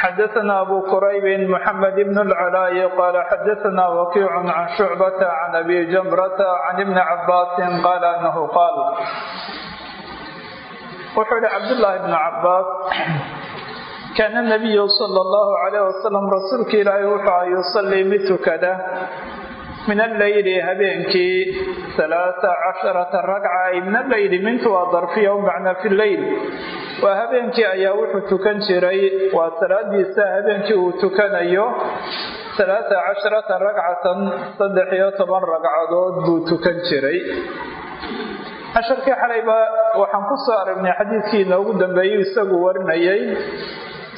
xadaثna abu qurayb mxamed bn اlclاء qala xadaثna wakiic can shucbaة can abi jamrata can ibni cabaasi qala anahu qaal wuxuu yihi cabdالlahi bn cabaas kaana nabiyu sala allahu calayh wasalam rasuulka ilaahay wuxuu yusalii mid tukada min alleyli habeenkii halaata casharata ragca ay min alleyli mintu waa darfiya macnaa fi leyl waa habeenkii ayaa wuxuu tukan jiray waa salaadiisa habeenkii uu tukanayo halaata casharata ragcatan saddex iyo toban ragcadood buu tukan jiray. Casharkii xalayba waxaan ku soo aragnay xadiidkii inoogu dambeeyey isagu warinayay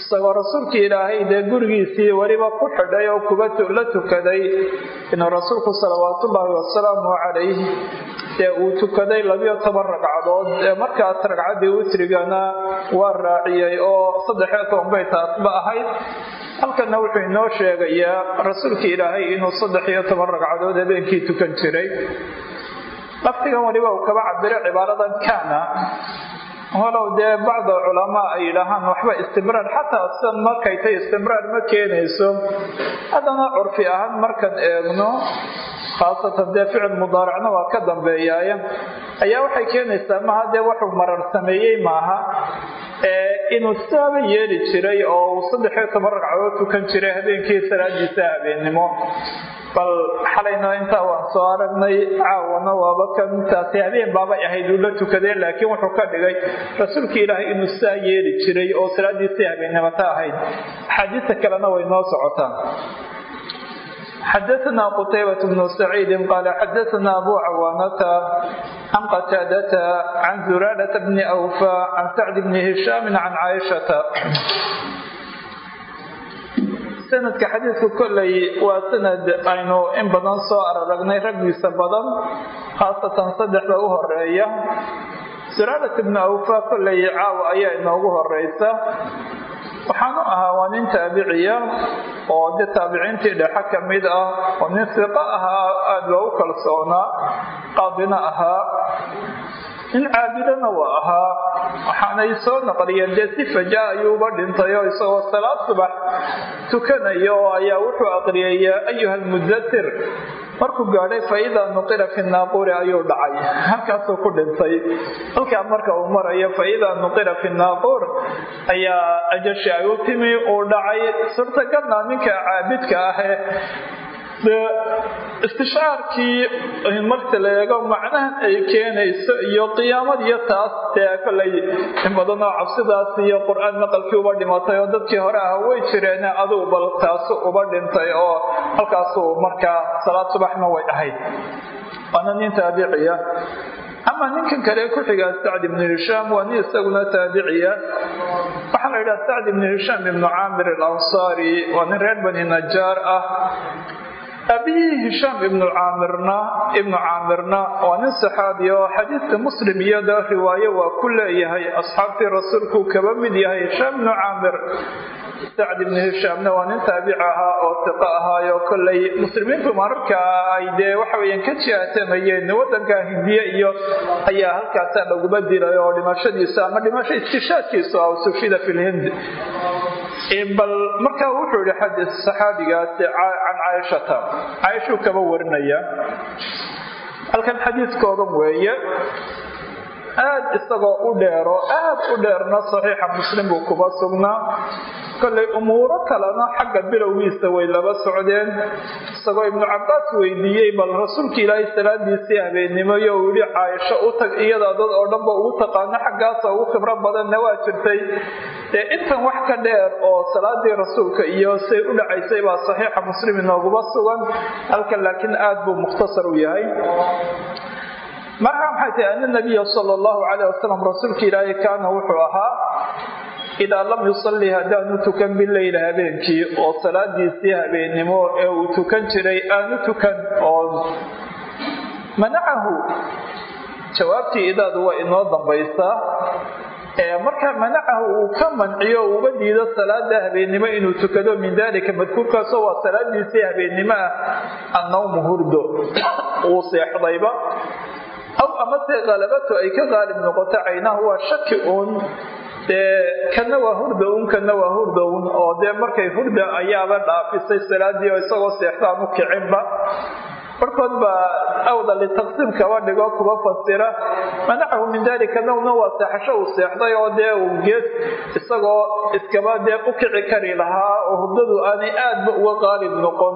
isagoo rasuulkii ilaahay dee gurigiisii weliba ku xidhay oo kuba la tukaday inuu rasuulku salawaatullaahi wasalaamu calayh dee uu tukaday labiyo toban ragcadood ee markaas ragcaddii witrigana waa raaciyey oo saddexiyo toban bay taasba ahayd. Halkana wuxuu inoo sheegayaa rasuulkii ilaahay inuu saddex iyo toban ragcadood habeenkii tukan jiray. Laftigan weliba uu kaba cabiro cibaaradan kaana walow dee bacda culamaa ay yidhaahaan waxba istimraar xataa sidan markay tay istimraar ma keenayso. Haddana curfi ahaan markaan eegno khaasatan dee ficil mudaaracna waa ka dambeeyaaya ayaa waxay keenaysaa maha dee wuxuu marar sameeyey maaha inuu sidaaba yeeli jiray oo uu saddexiyo toban ragcadood tukan jiray habeenkii salaadiisa habeennimo bal xalayna intaa waan soo aragnay caawana waaba kan taasi habeen baabay ahayd uu la tukadee laakiin wuxuu ka dhigay rasuulkii ilaahay inuu sidaa yeeli jiray oo salaadiisii habeennimata ahayd axaadiista kalena way noo socotaan xadaثna qtaybaة bn سacيidi qala xadaثna abu cawaanata can qataadata can zuraadata bni أwfa can sacd bni hishaami can caaishata sanadka xadiidku kolley waa sanad aynu in badan soo araragnay raggiisa badan khaasatan saddexda u horreeya suraadat ibnu awfa kolley caawa ayaa inoogu horeysa waxaanu ahaa waa nin taabiciya oo de taabiciintii dhexe ka mid ah oo nin siqo ahaa aada loogu kalsoonaa qaadina ahaa nin caabidana waa ahaa. Waxaanay soo naqliyeen dee si ayuuba dhintay oo isagoo salaad subax tukanayo ayaa wuxuu aqriyay ayuha almudatir markuu gaadhay faidaa nuqira fi naaquuri ayuu dhacay. Halkaasuu ku dhintay. Halkaa marka uu marayo faidaa nuqira fi naaquur ayaa ajashi ay u timi uu dhacay. Suurtagalna ninka caabidka ahe dee istishaarkii marka la eego macnahan ay keenayso iyo qiyaamad iyo taas dee kolay in badanoo cabsidaas iyo qur'aan maqalkii uba dhimatay oo dadkii hore ah way jireen aduu bal taasu uba dhintay oo halkaasuu markaa salaad subaxna way ahayd. Waana nin taabiciya ama ninkan kale ku xigaa sacd ibnu hishaam waa nin isaguna taabiciya waxaa la yidhaha sacd ibnu hishaam ibnu caamir alansaari waa nin reer bani najaar ah aabihii hishaam ibnu caamirna ibnu caamirna waa nin saxaabi oo xadiidka muslim iyada waa ku leeyahay asxaabtii rasuulkuu kaba mid yahay hishaam ibnu caamir sacd ibnu hishaamna waa nin taabic ahaa oo siqo ahaayo kollay muslimiintu mararka ay dee waxa weeyaan ka jihaatamayeen waddanka hindiya iyo ayaa halkaasa laguma dilay oo dhimashadiisa ama dhimasho istishaadkiisu ah sufida fi bal markaa wuxuu yihi xadiis saxaabigaasi can caaishata caaishuu kaba warinaya. Halkan xadiiskoodan weeye aad isagoo u dheero aad u dheerna saxiixa muslim buu kuba sugnaa. Kollay umuuro kalena xagga bilowgiisa way laba socdeen. Isagoo ibnu cabaas weydiiyey bal rasuulka ilaahay salaadiisii habeennimoyo uu yihi caaisho u tag iyadaa dad oo dhanba ugu taqaano xaggaasa ugu khibro badanna waa jirtay. Dee intan wax ka dheer oo salaadii rasuulka iyo say u dhacaysay baa saxiixa muslim inooguba sugan halkan laakiin aad buu mukhtasar u yahay markaa maxay tahay ana nabiya sala allahu calayh wasalam rasuulka ilaahay kaana wuxuu ahaa idaa lam yusalli haddaanu tukan bileyl habeenkii oo salaadiisii habeennimo ee uu tukan jiray aanu tukan oo manacahu jawaabtii idaadu waa inoo dambaysaa markaa manacahu uu ka manciyo uga diido salaada habeennimo inuu tukado min dalika madkuurkaasoo waa salaadiisii habeennimo ah annawmu hurdo. Uu seexdayba aw amase qalabatu ay ka qaalib noqoto caynahu waa shaki uun dee kana waa hurda un kana waa hurda un. Oo dee markay hurda ayaaba dhaafisay salaadii oo isagoo seexdaan u kicinba barkood baa awda litaqsiim kaba dhigo kuba fasira. Manacahu min dalika nawna waa seexasho uu seexday oo dee uu gees isagoo iskaba dee u kici kari lahaa oo hurdadu aanay aadba uga qaalib noqon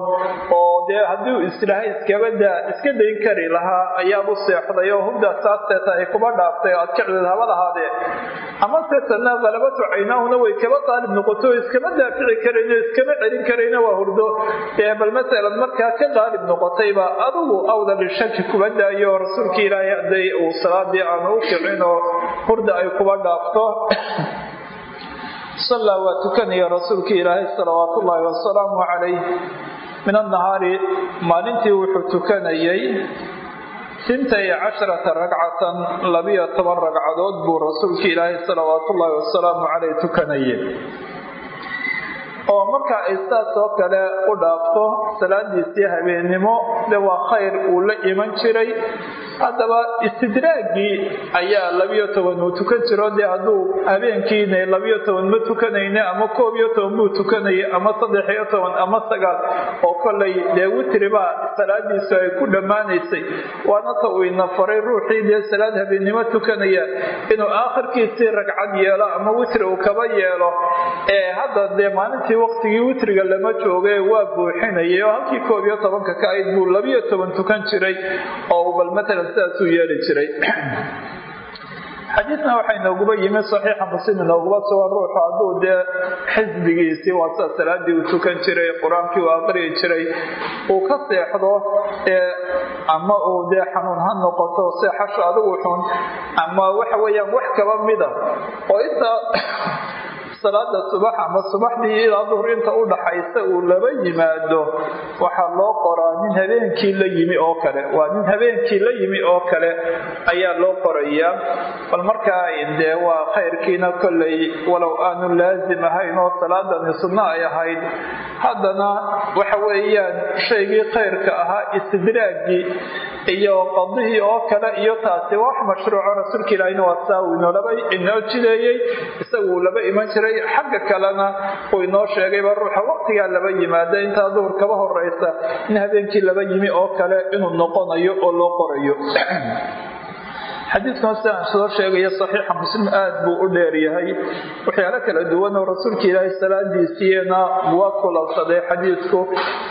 oo dee haddii uu islahay iskabada iska dayn kari lahaa ayaabu seexday oo hurda saasteeta ay kuba dhaaftay aad kicdeed haba lahaadee. Ama seetana qalabatu caynaahuna way kaba qaalib noqoto oo iskama daafici karayno iskama celin karayno waa hurdo. Dee bal masalan markaa ka qaalib noqotayba adugu awda lishaki kuba daayo rasuulka ilaahay haday uu salaadii aanu u kicin oo hurda ay kuba dhaafto. Sallaa waa tukanaya rasuulka ilaahay salawaat ullaahi wasalaamu calayh min annahaari maalintii wuxuu tukanayay sintay casharata ragcatan labiyo toban ragcadood buu rasuulka ilaahay salawaat ullaahi wasalaamu caleyh tukanayay oo marka ay saas oo kale u dhaafto salaadiisii habeennimo de waa khayr uu la iman jiray. Haddaba istidraagii ayaa labiyo toban uu tukan jiro. Dee hadduu habeenkiina labiyo toban ma tukanayne ama koob iyo toban buu tukanayay ama saddex iyo toban ama sagaal oo kolay dee witribaa salaadiisu ay ku dhammaanaysay. Waana ta uu ina faray ruuxii dee salaad habeennimo tukanaya inuu aakhirkiisii ragcad yeelo ama witri uu kaba yeelo ee hadda dee maalintii waqtigii witriga lama jooge waa buuxinayay oo halkii koob iyo tobanka ka ayd buu labiyo toban tukan jiray oo bal matalan sidaasuu yeeli jiray. Xadiidna waxay nooguba yimi saxiixa muslim nooguba sugan ruuxu hadduu dee xisbigiisii waa sida salaadii uu tukan jiray qur'aankii uu aqriyi jiray uu ka seexdo ama uu dee xanuun ha noqoto seexasho adigu xun ama waxa weeyaan wax kaba mida oo intaa salaada subax ama subaxdii ilaa duhur inta u dhaxaysa uu laba yimaado waxaa loo qoraa nin habeenkii la yimi oo kale. Waa nin habeenkii la yimi oo kale ayaa loo qorayaa. Bal markaa dee waa khayrkiina kollay walow aanu laasim ahayn oo salaadani sunno ay ahayd haddana waxa weeyaan shaygii khayrka ahaa istidraagii iyo qadihii oo kale iyo taasi wax mashruuco. Rasuulka ilaahina waa saa uu inoolaba inoo jideeyey isagu laba iman jiray. Xagga kalena uu inoo sheegayba ruuxa waqtigaa laba yimaada. Intaa duhur kaba horeysa in habeenkii laba yimi oo kale inuu noqonayo oo loo qorayo xadiidkan sidaan soo sheegaya saxiixa muslim aad buu u dheer yahay. Waxyaalo kala duwan oo rasuulka ilaahay salaadiisiina waa kulansaday xadiidku.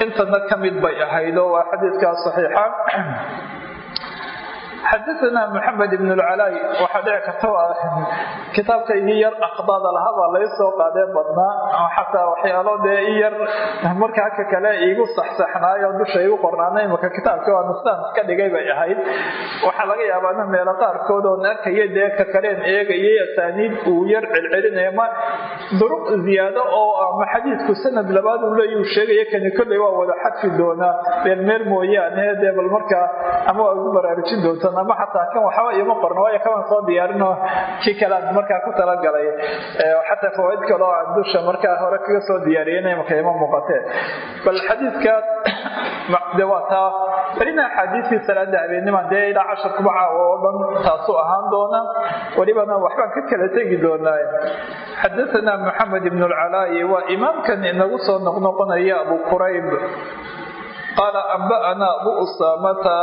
Intana ka mid bay ahayd oo waa xadiidkaa saxiixa xadaana maxamed ibn lcalaay waxaa dhici karta kitaabkaygii yar aqdaada lahabaa laga soo qaadee badnaa xataa waxyaalo dee i yar markaa ka kale iigu saxsaxnaayo dusha igu qornaana imaka kitaabkii waa nustaan iska dhigay bay ahayd waxaa laga yaabaana meelo qaarkood oon arkaya dee ka kaleen eegayay asaaniid uu yar celcelinaya ma duruq ziyaado oo ama xadiidku sanad labaad uu leeyuu sheegaya kani kolley waa wada xadfi doonaa meel meel mooyaane dee bal markaa ama waa igu baraarujin doontaan ama xataa kan waxba ioma qorno waayo kaban soo diyaarin oo markaa ku talagalay xataa fawaaid kale oo dusha markaa hore kaga soo diyaariyeen imaka ima muuqatee. Bal xadiidkaas de waa axaadiistii salaada habeennima dee ilaa cashar kuba caawo oo dhan taasuu ahaan doona welibana waxbaan ka kala tegi doonaa. Xadathana maxamed ibn lcalaayi waa imaamkan inagu soo noqnoqonaya abu qurayb qaala amba'ana abu usaamata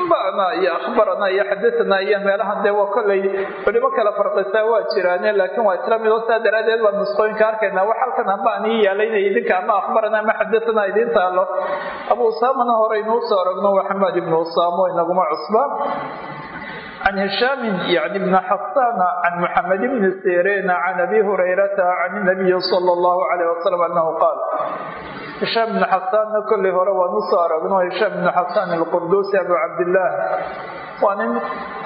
amba'ana iyo akhbarana iyo xadathana iyo meelahan dee waa kollay culimo kala farqisaa waa jiraane laakiin waa isla mid oo saa daraadeed baan nusqooyinka arkaynaa wax halkan amba'an ii yaalayna idinka ama akhbarana ama xadathana idiin taalo abu usaamana hore inuu soo aragno waa xamaad ibnu usaamo inaguma cusba عن هشام يعني بن حسان عن محمد بن سيرين عن أبي هريرة عن النبي صلى الله عليه وسلم أنه قال hishaam ibnu xasaanna kolley hore waanu soo aragno hishaam ibnu xasaan alqurduusi abu cabdillaah waa nin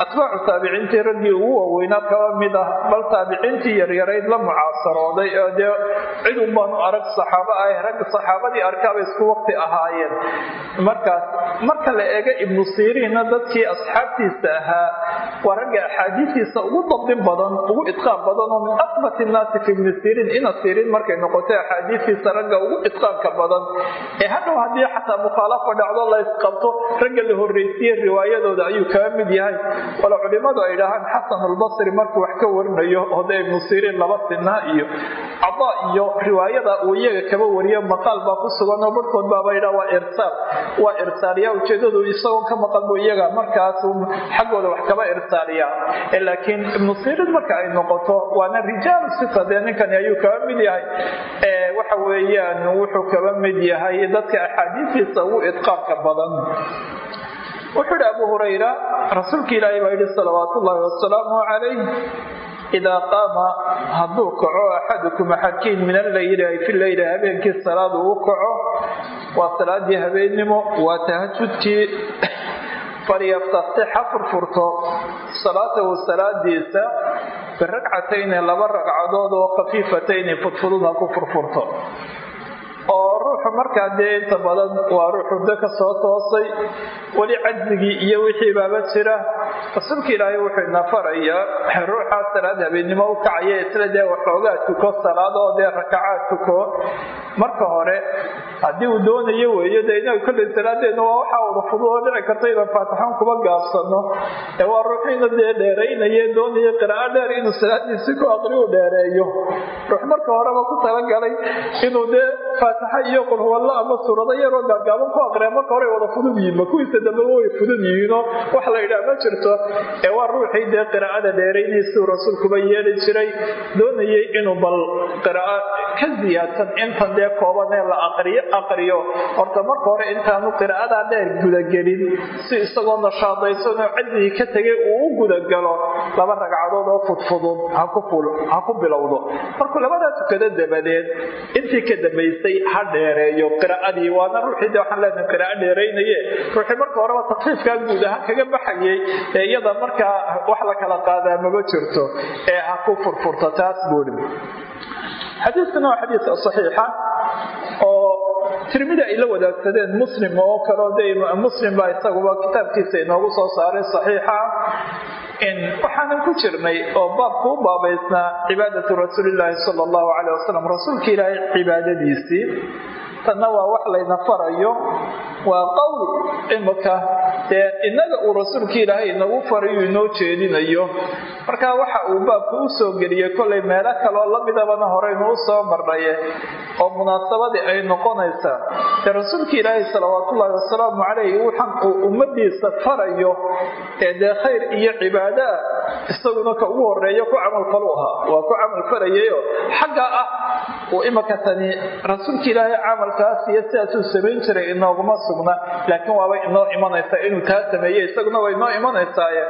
atbaacu taabiciintii raggii ugu waaweynaa kaba mid ah bal taabiciintii yaryarayd la mucaasarooday oo dee cid unbaanu arag saxaaba ah ragga saxaabadii arkaaba isku waqti ahaayeen. Markaas marka la eega ibnu siriinna dadkii asxaabtiisa ahaa waa ragga axaadiistiisa ugu dabdin badan ugu idqaam badan oo min aqbat innaasi fi ibni siriin ina siriin markay noqotay axaadiistiisa ragga ugu idqaamka badan. Ee hadhow haddii xataa mukhaalafa dhacdo laysqabto ragga la horreysiye riwaayadooda ayuu ka kaga mid yahay. Wala culimadu ay dhahaan xasanulbasri markuu wax ka warinayo oda ibnu siriin laba sinaa iyo cadaa iyo riwaayada uu iyaga kaba wariyo maqaal baa ku sugan oo barhkood baaba waa irsaal. Waa irsaaliya ujeedadu isagoon ka maqan bu iyaga markaas xaggooda wax kaba irsaaliya laakiin ibnu siriin marka ay noqoto waana rijaalu sita dee ninkani ayuu kaba mid yahay. Waxa weeyaan wuxuu kaba mid yahay dadka axaadiistiisa ugu idqaanka badan wuxuu ihi abu hurayra rasuulka ilaahay baa yidhi salawaat ullaahi wasalaamu calayh idaa qaama hadduu kaco axadukum axadkiin min alleyli ay fi leyli habeenkii salaad uu kaco waa salaadii habeennimo waa tahajudkii falyaftaxtix ha furfurto salaatahu salaadiisa biragcatayni laba ragcadood oo khafiifatayni fudfudud ha ku furfurto oo ruuxu markaa dee inta badan waa ruux hurdo ka soo toosay weli cajzigii iyo wixii baaba jira. Rasuulka ilaahay wuxuu ina farayaa ruuxaa salaad habeennimo u kacaya isla dee waxoogaa tuko salaadoo dee rakacaad tuko marka hore haddii uu doonayo weeyo dee inagu kollay salaadeedna waa waxaa wada fududoo dhici karta inaan faatixaan kuma gaabsano ee waa ruuxiina dee dheeraynaye doonaya qiraa'o dheer inuu salaadiisi ku aqriu dheereeyo. Ruux marka horeba ku talagalay inuu dee faatixa iyo qulhuwallo ama suurado yaroo gaagaaban ku aqriya marka hore wada fudud yihiinba kuwiisa dambe way fudud yihiinoo wax la yidhaah ma jirto. Ee waa ruuxii dee qiraa'ada dheeraynaysiu rasuulkuba yeeli jiray doonayay inuu bal qiraa'o ka siyaadsan intan dee koobanee la aqriyo horta marka hore intaanu qiraa'adaa dheer gudagelin si isagoo nashaadaysanoo cajigii ka tegay uu u gudagalo laba ragcadood oo fudfudud ha ku bilowdo. Markuu labadaa tukado dabadeed intii ka dambaysay ha dheereeyo qiraa'adii waana ruuxii de waxaan leenahay qiraa'o dheeraynaye ruuxii marka horeba takfiifkaa guud ahaan kaga baxayay ee iyada markaa wax la kala qaadaa maba jirto ee ha ku furfurto taas buuri xadiiskana waa xadiis saxiixa oo tirmida ay la wadaagsadeen muslim oo kaleo de muslim baa isaguba kitaabkiisa inoogu soo saaray saxiixa waxaanan ku jirnay oo baabku u baabaysnaa cibaadatu rasuulilaahi sala allahu caleyh wasalam rasuulka ilaahay cibaadadiisii. Tanna waa wax layna farayo waa qowl imika dee innaga uu rasuulka ilaahay inagu farayu inoo jeedinayo. Marka waxa uu baabka u soo geliyey kollay meelo kaleoo lamidabana horeynu u soo marnaye oo munaasabadii ay noqonaysaa. Dee rasuulka ilaahay salawaatullaahi wasalaamu caleyh waxan uu ummadiisa farayo ee dee khayr iyo cibaado ah isaguna ka ugu horeeyo ku camalfalu ahaa. Waa ku camalfalayayo xagga ah uu imika tani rasuulka ilaahay camalkaas iyo sidaasuu samayn jiray inooguma sugna laakiin waabay inoo imanaysaa inuu taa sameeye isaguna way inoo imanaysaaye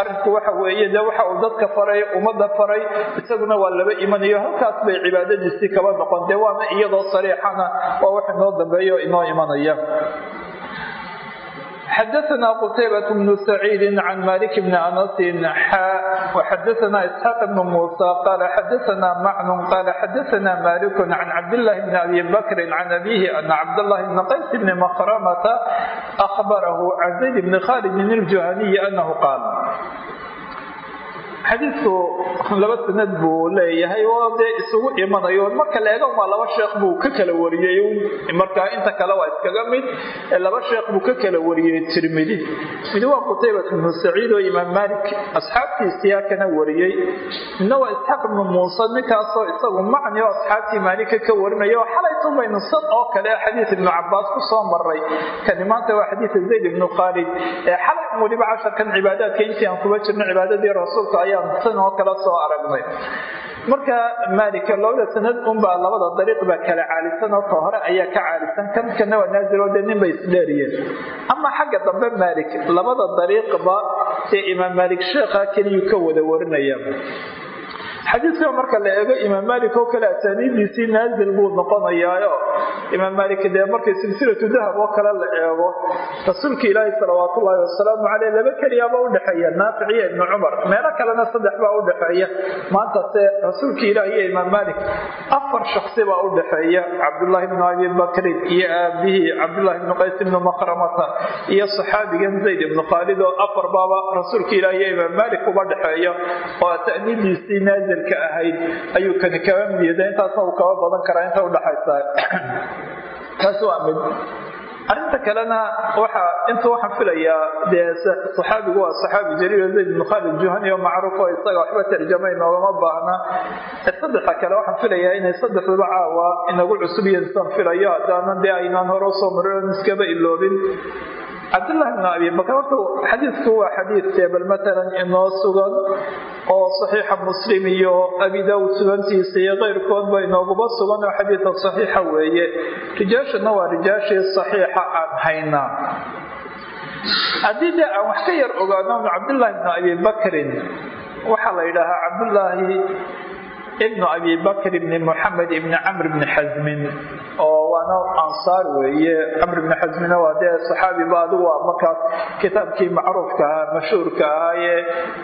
arrinku waxa weeye dee waxa uu dadka faray ummadda faray isaguna waa laba imanayo halkaas bay cibaadadiisii kaba noqon. Dee waana iyadoo sariixana waa wax inoo dambeeyo inoo imanaya xadaana qutaybat bnu saciidi can malik bni anasin xa waxadaana isxaaq bnu muusa qaala xadaana macnun qaala xadaana malikun can cabdillaahi bni abi bakrin can abihi ana cabdllahi bni qays bni makramata ahbarahu can zayd bni khalidin iljuhaniyi anahu qaala xadiidku laba sanad buu leeyahay oo dee isugu imanayo marka la eego waa laba sheekh buu ka kala wariyey. Markaa inta kale waa iskaga mid laba sheekh buu ka kala wariyey tirmidi mid waa qutaybat ibnu saciid oo imaam malik asxaabtiisiyaa wariyey. Midna waa isxaaq ibnu muuse ninkaasoo isagu macni oo asxaabtii maalika ka warinaya oo xalaytun sad oo kale xadiid ibnu cabaas ku soo maray kani maanta waa xadiid zayd ibnu khaalid. Xalay weliba casharkan cibaadaadka intii aan kuba jirno cibaadadii rasuulka ayaan san oo kale soo aragnay. Marka maalika labada sanad unbaa labada dariiq kala caalisan oo ka hore ayaa ka caalisan. Kan kana waa naazil oo dee nin bay isdheeriyeen. Ama xagga dambe maalik labada dariiqba ee imaam maalik sheekha keliyuu ka wada warinaya xadiidka marka la eego imaam maalik oo kale asaaniidiisii naazil buu noqonayaayo. Imaam maalik dee markay silsilatu dahab oo kale la eego rasuulka ilaahi salawaat wasalaamu caleyh laba keliyaaba udhexeeya naafic iyo ibnu cumar. Meelo kalena saddex baa udhexeeya maantase rasuulka ilaah iyo imaam maalik afar shaksi baa udhexeeya cabdullaahi bnu abi bakrin iyo aabihii cabdullahi bnu qays ibnu makramata iyo saxaabigan zayd ibnu khaalid oo afar baaba rasuulka ilaah iyo imaam maalik uba dhexeeya. Oo ta'niidiisii naazilka ahayd ayuu kani kaba miida intaasna uu kaba badan karaa inta udhaxaysa taas waa mid. Arrinta kalena waxa inta waxaan filayaa dee saxaabigu waa saxaabi jaliil zayd ibnu khaalid juhani oo macruuf oo isaga waxba tarjamay noogama baahna. Saddexa kale waxaan filayaa inay saddexduba caawa inagu cusub yihiin filayo. Haddaanan dee aynaan hore u soo marin iskaba iloobin cabdullahi bn abi bakr horta xadiidku waa xadiidkee bal matalan inoo sugan oo saxiixa muslim iyo abi daawud sugantiisa iyo keyrkoodba inooguba sugan oo xadiidka saxiixa weeye. Rijaashana waa rijaashii saxiixa aan haynaa haddii dee aan wax ka yar ogaano cabdullahi bn abi bakrin waxaa la yidhaahaa cabdullaahi ibnu abi bakr ibni muxamed ibni camr bni xasmin oo waana ansaar weeye. Camr ibni xasmina waa dee saxaabiba adigu waa markaas kitaabkii macruufka ahaa mashhuurka ahaa ee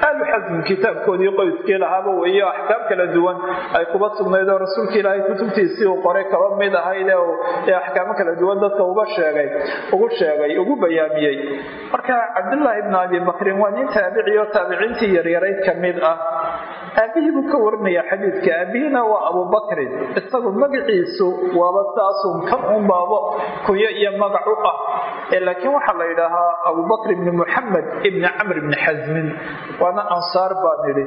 aalu xasmin kitaabkoodii qoyskii lahaaba weeye axkaam kala duwan ay kuba sugnayd oo rasuulka ilaahay kutubtiisii uu qoray kaba mid ahayd ee axkaamo kala duwan dadka uga sheegay ugu sheegay ugu bayaamiyey marka cabdullaahi ibnu abi bakrin waa nin taabici oo taabiciintii yaryarayd ka mid ah aabihii buu ka warinaya xadiidka. Aabihiina waa abubakrin isagu magaciisu waaba saasun kan un baaba kunyo iyo magac u ah. Laakiin waxaa la yidhaahaa abubakr ibni muxamed ibni camr ibni xasmin waana ansaar baan idhi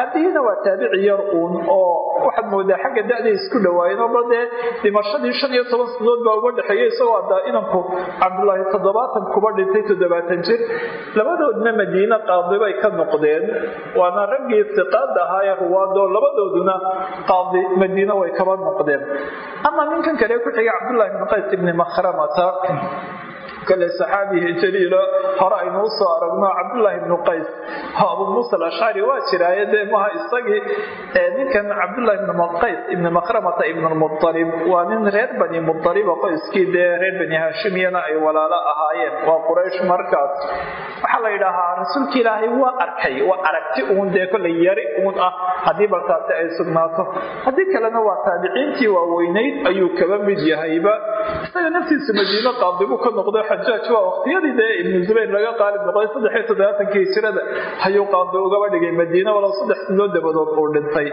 aabihiina waa taabici yar uun oo waxaad moodaa xagga da-day isku dhawaayeen oo bal dee dhimashadii shan iyo toban sanadood baa uga dhexeeya isagoo haddaa inanku cabdulaahi toddobaatan kuba dhintay toddobaatan jir. Labadoodna madiine qaadi bay ka noqdeen. Waana raggii siqaada ahaa ee ruwaado labadooduna qaadi madiine way kaba noqdeen. Ama ninkan kale ku xigay cabdullahi ibni qays ibni makhramata kale saxaabihi jaliilo hore aynu u soo aragno cabdullaahi ibnu qays. Abu muusa alashcari waa jiraaye dee maha isagii. Ninkan cabdullahi ibnu qays ibni makramata ibn lmualib waa nin reer bani mualiba qoyskii dee reer bani haashimiyana ay walaalo ahaayeen. Waa quraysh markaas. Waxaa la yidhaahaa rasuulka ilaahay waa arkay waa aragti uun dee kolay yari uun ah haddii baltaasi ay sugnaato. Haddii kalena waa taabiciintii waaweynayd ayuu kaba mid yahayba. Isaga naftiisa madiino qaadibu ka noqday xajaaj waqtiyadii dee ibnu zubayr laga qaalib noqday saddexiyo toddobaatankii hijrada ayuu qaadi ugaba dhigay madiine walow saddex sanood dabadood uu dhintay.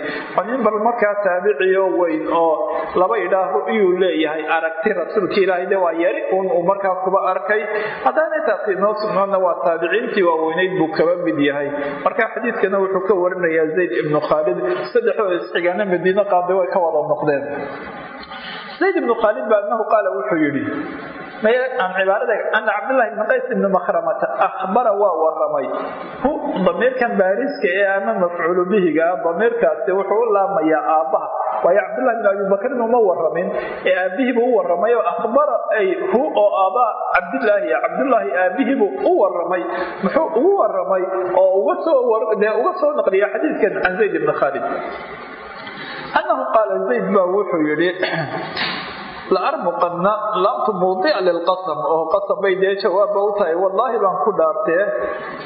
Nin bal markaa taabiciyo weyn oo laba idhaah ru'yuu leeyahay aragti rasuulka ilaahay de waa yari uun uu markaa kuba arkay. Haddaanay taasi inoo sugnaadna waa taabiciintii waaweynayd buu kaba mid yahay. Marka xadiidkana wuxuu ka warinayaa zayd ibnu khaalid saddexdoo isxigaana madiine qaadi way ka wada noqdeen zayd ibnu khaalid ba anahu qaala wuxuu yidhi aan cibaarada ana cabdullahi ibni qays ibni makhramata akhbara waa waramay hu damiirkan baariska ee ama mafcuulu bihiga damiirkaasi wuxuu u laamayaa aabbaha. Waayo cabdullahi ibni abi bakrin uma waramin ee aabihiibuu u waramay oo akhbara ay hu oo aabaa cabdillaahi cabdullaahi aabihiibuu u waramay muxuu ugu waramay oo uga soo naqliya xadiidkan can zayd ibni khaalid annahu qaala zayd baa wuxuu yidhi laarmuqadna laamtu muudica lilqasam oo qasam. Bay dee jawaabba u tahay. Wallaahi baan ku dhaartee.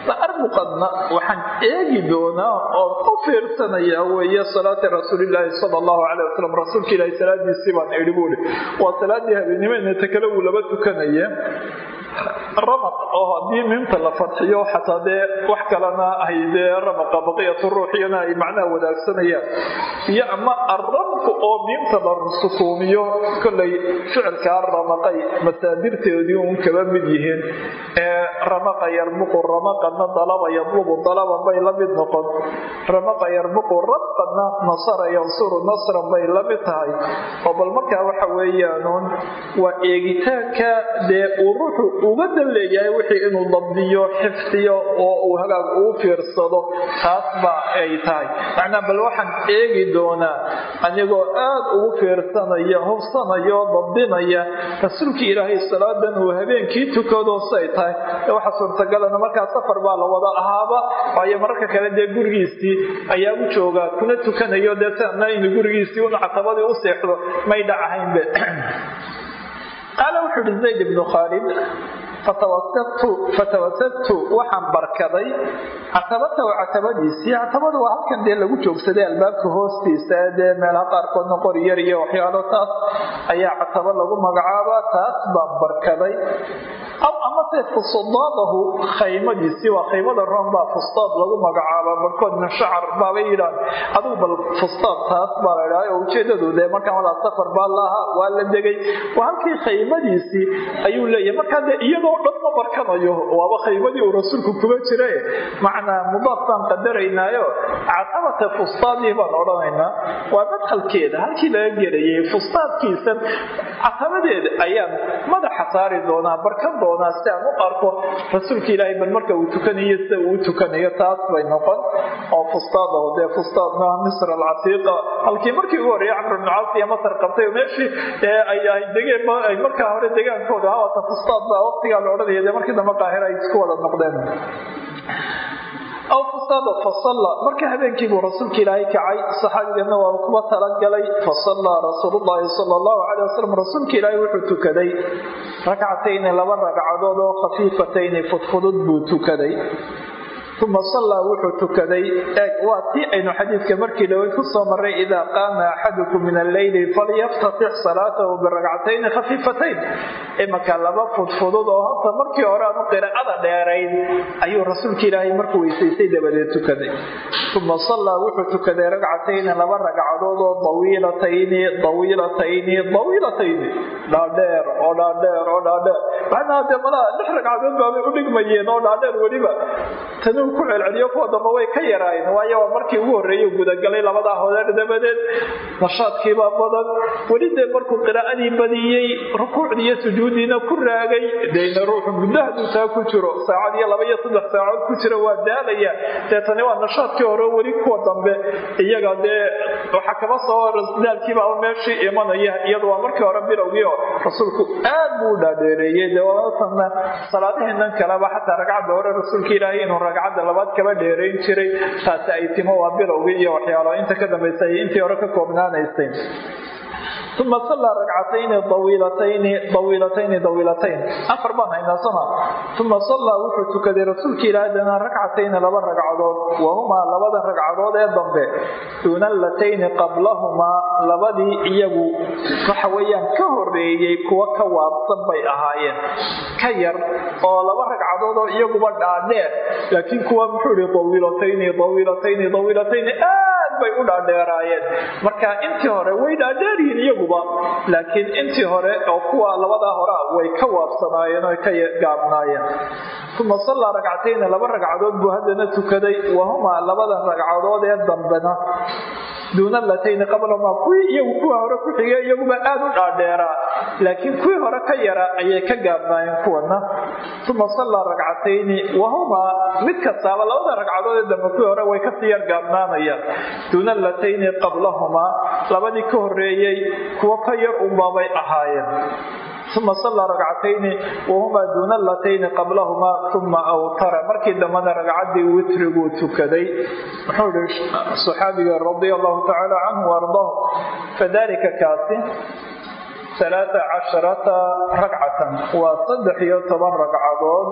Laarmuqadna waxaan eegi doonaa oon u fiirsanayaa weeye salaati rasuulilaahi sala allahu calay wasalam rasuulka ilaahi salaadiisii baan idhi buuhi waa salaadii habeennimeedna ta kale wuu laba tukanaya ramaq oo haddii miimta la fadxiyo xataa dee wax kalena ay dee ramaqa baqiyatu ruuxiyana ay macnaha wadaagsanayaan. Iyo ama arramku oo miimta la sukuumiyo kollay ficilkaa ramaqay masaadirteedii uun kaba mid yihiin ee ramaqa yarmuqu ramaqana dalaba yadlubu dalaban bay la mid noqon. Ramaqa yarmuqu rabqana nasara yansuru nasran bay la mid tahay. Oo bal markaa waxa weeyaanuun waa eegitaanka dee uu ruuxu uga dan leeyahay wixii inuu dabdiyo xifdiyo oo uu hagaag uu fiirsado taas ba ay tahay. Macnaa bal waxaan eegi doonaa anigoo aad ugu fiirsanaya hubsanayo oo dabdinaya rasuulkii ilaahay salaadan uu habeenkii tukado say tahay. Waxa suurtagalana markaa safar baa la wada ahaaba waayo mararka kale dee gurigiisii ayaa u joogaa kuna tukanayo dee sana inu gurigiisii un catabadii u seexdo may dhacahaynbe qaala wuxuu ihi zayd ibnu khaalid fatawasadtu waxaan barkaday. Catabatahu catabadiisii catabada waa halkan dee lagu joogsaday albaabka hoostiisa dee meelaha qaarkoodna qori yar iyo waxyaalo taas ayaa catabo lagu magacaabaa taas baan barkaday. Aw amase fusudaadahu khaymadiisii waa khaymada room baa fustaad lagu magacaabaa. Barkood min shacar baabay yidhaan adugu bal fustaad taas baa la idhaha oo ujeedadu dee markaan wadaa safar baa laahaa waa la degay. Waa halkii khaymadiisii ayuu leeyahay. Markaa dee iyadoo dhan ma barkanayo waaba khaymadii uu rasuulku kuga jira macnaa mudaaf baan qadaraynaayo catabata fustaadii baan odhanaynaa. Waa madhalkeeda halkii laga gelayay fustaadkiisan catabadeeda ayaan madaxa saari doonaa barkan doonaa si aan u arko rasuulka ilaahay bal marka uu tukanayo sida uu tukanayo taas bay noqon. Oo fustaad dee fustaadna misr alcatiiqa halkii markii ugu horreeyay camr ibnu caas iyo masar qabtay meeshii ay ay degeen ay markaa hore degaankooda hawata fustaad baa waqtigaa la odhanaya markii dambe qaahira ay isku wada noqdeen. Aw fustaada fasalla. Marka habeenkii buu rasuulka ilaahay kacay. Saxaabigana waa kuwa talagalay fasallaa rasuulullaahi sala allahu calay wasalam rasuulka ilaahay wuxuu tukaday. Rakcatayni laba ragcadood oo khafiifatayni fudfudud buu tukaday uma sallaa wuxuu tukaday waa tii aynu xadiidka markii dhawey ku soo marray idaa qaama axadukum min alleyli falyaftatix salaatahu biragcatayni khafiifatayn imanka laba fudfudud oo horta markii hore aanu qiraacada dheerayn ayuu rasuulka ilaahay markuu weysaystay dabadeed tukaday uma sallaa wuxuu tukaday ragcatayni laba ragcadood oo dawiilatayni dawiilatayni dawiilatayni dhaadheer oo dhaadheer oo dhaadheer macnaha dee malaha lix ragcadood baabay u dhigmayeen oo dhaadheer weliba tanuu ku celceliyo kuwa damba way ka yaraayeen. Waayo waa markii ugu horreeyay gudagalay labadaa hodeer dabadeed nashaadkiibaa badan. Weli dee markuu qiraa'adii badiyey rukuucdii iyo sujuudiina ku raagay deyna ruuxu taa ku jiro saacad iyo laba saddex saacood ku jira waa daalaya. Deetani waa nashaadkii hore weli kuwa dambe. Iyaga dee waxa kaba soo daalkiibaa meeshii imanaya iyadu waa markii hore bilowgii oo rasuulku aad buu u dhaadheereeyey. Dee waasana salaadiheenan kaleba xataa ragcadda hore rasuulka ilaahay inuu ragcadda labaad kaba dheerayn jiray taasi ay timo waa bilowgii iyo waxyaalo. Inta ka dambaysa ay intii hore ka koobnaanaysay uma sallaa ragcatayni awiilatayni awiilatayni dawiilatayn afar baan haynaa soma uma sallaa wuxuu tukaday rasuulka ilaahadana ragcatayni laba ragcadood wahumaa labada ragcadood ee dambe duuna allatayni qablahumaa labadii iyagu waxa weeyaan ka horeeyey kuwa ka waabsan bay ahaayeen ka yar oo laba ragcadood oo iyaguba dhaadheer laakiin kuwa muxuu ihi dawiilatayni dawiilatayni dawiilatayni aad bay u dhaadheeraayeen marka intii hore way dhaadheeryihiin iyaguba laakiin intii hore oo kuwa labadaa hore way ka waabsanaayeen oo ka gaabnaayeen. Uma sallaa ragcatayni laba ragcadood buu haddana tukaday. Wahumaa labada ragcadood ee dambena. Duuna latayni qablahumaa kuwii iyagu kuwa hore ku xigay iyaguba aad u dhaadheeraa. Laakiin kuwii hore ka yara ayay ka gaabnaayeen kuwana. Uma sallaa ragcatayni wahumaa mid kastaaba labada ragcadood ee dambe kuwii hore way ka sii yar gaabnaanayaan duuna latayni qablahumaa labadii ka horeeyey kuwo ka yar unbaabay ahaayeen. Uma sallaa ragcatayni wahumaa duuna latayni qablahumaa uma awtara. Markii dambena ragcaddii witriguu tukaday. Wuxuu ihi saxaabiga radia allahu tacaala canhu waardahu fadalika kaasi alaaa casharata ragcatan waa saddex iyo toban ragcadood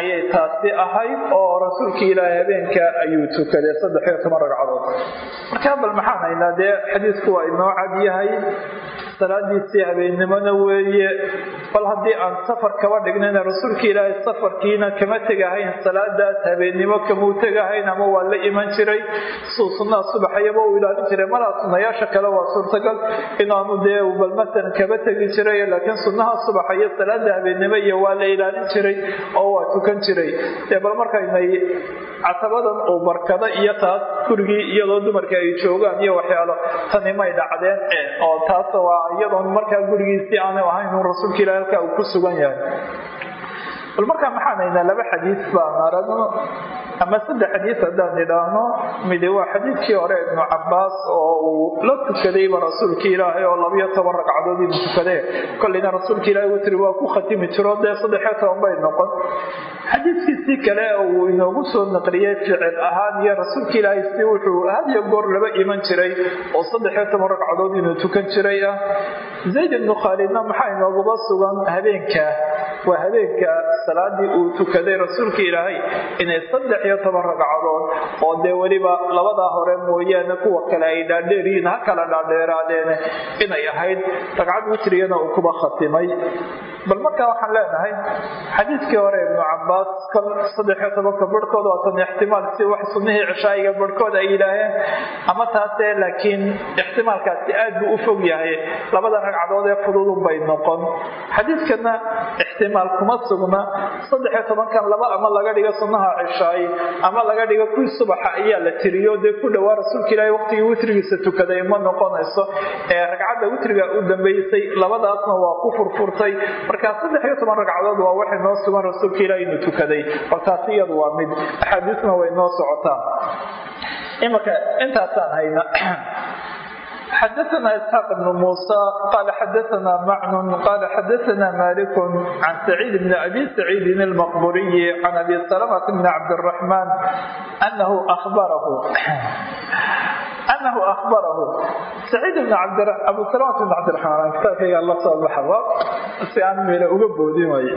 ayay taasi ahayd oo rasuulkii ilaahay habeenka ayuu tukaday saddex iyo toban ragcadood markaa bal maxaan haynaa dee xadiisku waa inoo cad yahay salaadiisii habeennimona weeye. Bal haddii aan safar kaba dhignayna rasuulka ilaahay safarkiina kama tegahayn salaadaas habeennimo kamuu tegahayn ama waa la iman jiray? Suu sunnaha subaxayaba uu ilaalin jiray. Malaa sunnayaasha kale waa suurtagal inaanu dee bal masalan kaba tegi jiray laakiin sunnaha subaxa iyo habeennimo iyo waa la ilaalin jiray oo waa tukan jiray. Dee bal markaynay catabadan uu barkada iyo taas gurigii iyadoo dumarka ay joogaan iyo waxyaalo tani may dhacdeen oo taas waa iyadoon markaa gurigiisii aanu ahayn uu rasuulka ilahi halkaa uu ku sugan yahay bal markaa maxaan haynaa laba xadiis baan aragno ama saddex xadiid haddaan idhaahno midi waa xadiidkii hore ibnu cabaas oo uu la tukadayba rasuulka ilaahay oo labiyo toban ragcadood inuu tukadee kolleyna rasuulka ilaahay witri waa ku khatimi jiro dee saddexiyo toban bay noqon. Xadiidkiisii kale uu inoogu soo naqliyey ficil ahaan iyo rasuulka ilaahay si wuxuu had iyo goor laba iman jiray oo saddexiyo toban ragcadood inuu tukan jiray ah. Zayd ibnu khaalidna maxaa inooguba sugan? Habeenka. Waa habeenka salaadii uu tukaday rasuulka ilaahay inay saddex iyo toban ragcadood oo dee weliba labadaa hore mooyaane kuwa kale ay dhaadheeriyiin ha kala dhaadheeraadeen inay ahayd. Ragcad witrigana uu kuba khatimay. Bal markaa waxaan leenahay xadiidkii hore ibnu cabaas kol saddexiyo tobanka barhkood waatan ixtimaal si wax sunnihii cishaa'iga barhkood ay yidhaaheen ama taasee laakiin ixtimaalkaasi aad buu u fog yahay. Labada ragcadood ee fududun bay noqon. Xadiidkana ixtimaal kuma sugna saddexiyo tobankan laba ama laga dhigo sunnaha cishaa'i ama laga dhigo kuwii subaxa ayaa la tiriyo. Dee ku dhowaa rasuulka ilaahay waqtigii witrigiisa tukaday ma noqonayso. Ee ragcadda witriga u dambaysay labadaasna waa ku furfurtay. Markaa saddex iyo toban ragcadood waa waxay noo sugan rasuulka ilaah inuu tukaday. Bal taasi iyadu waa mid. Axaadiisna way noo socotaan. Imanka intaasaan hayna xdثna isxاaq بن موسى qال xdثna mcن qال xdثna mالك عن سعيد بن أbي سعيد المqبuري عن أbي سلمة بن cبدالرحمن أنه أخبره أنه أخبره سعيد بن أبو سلمة بن cبدالرحمن kitaabkayga la soo baxaba si aan meele uga boodin way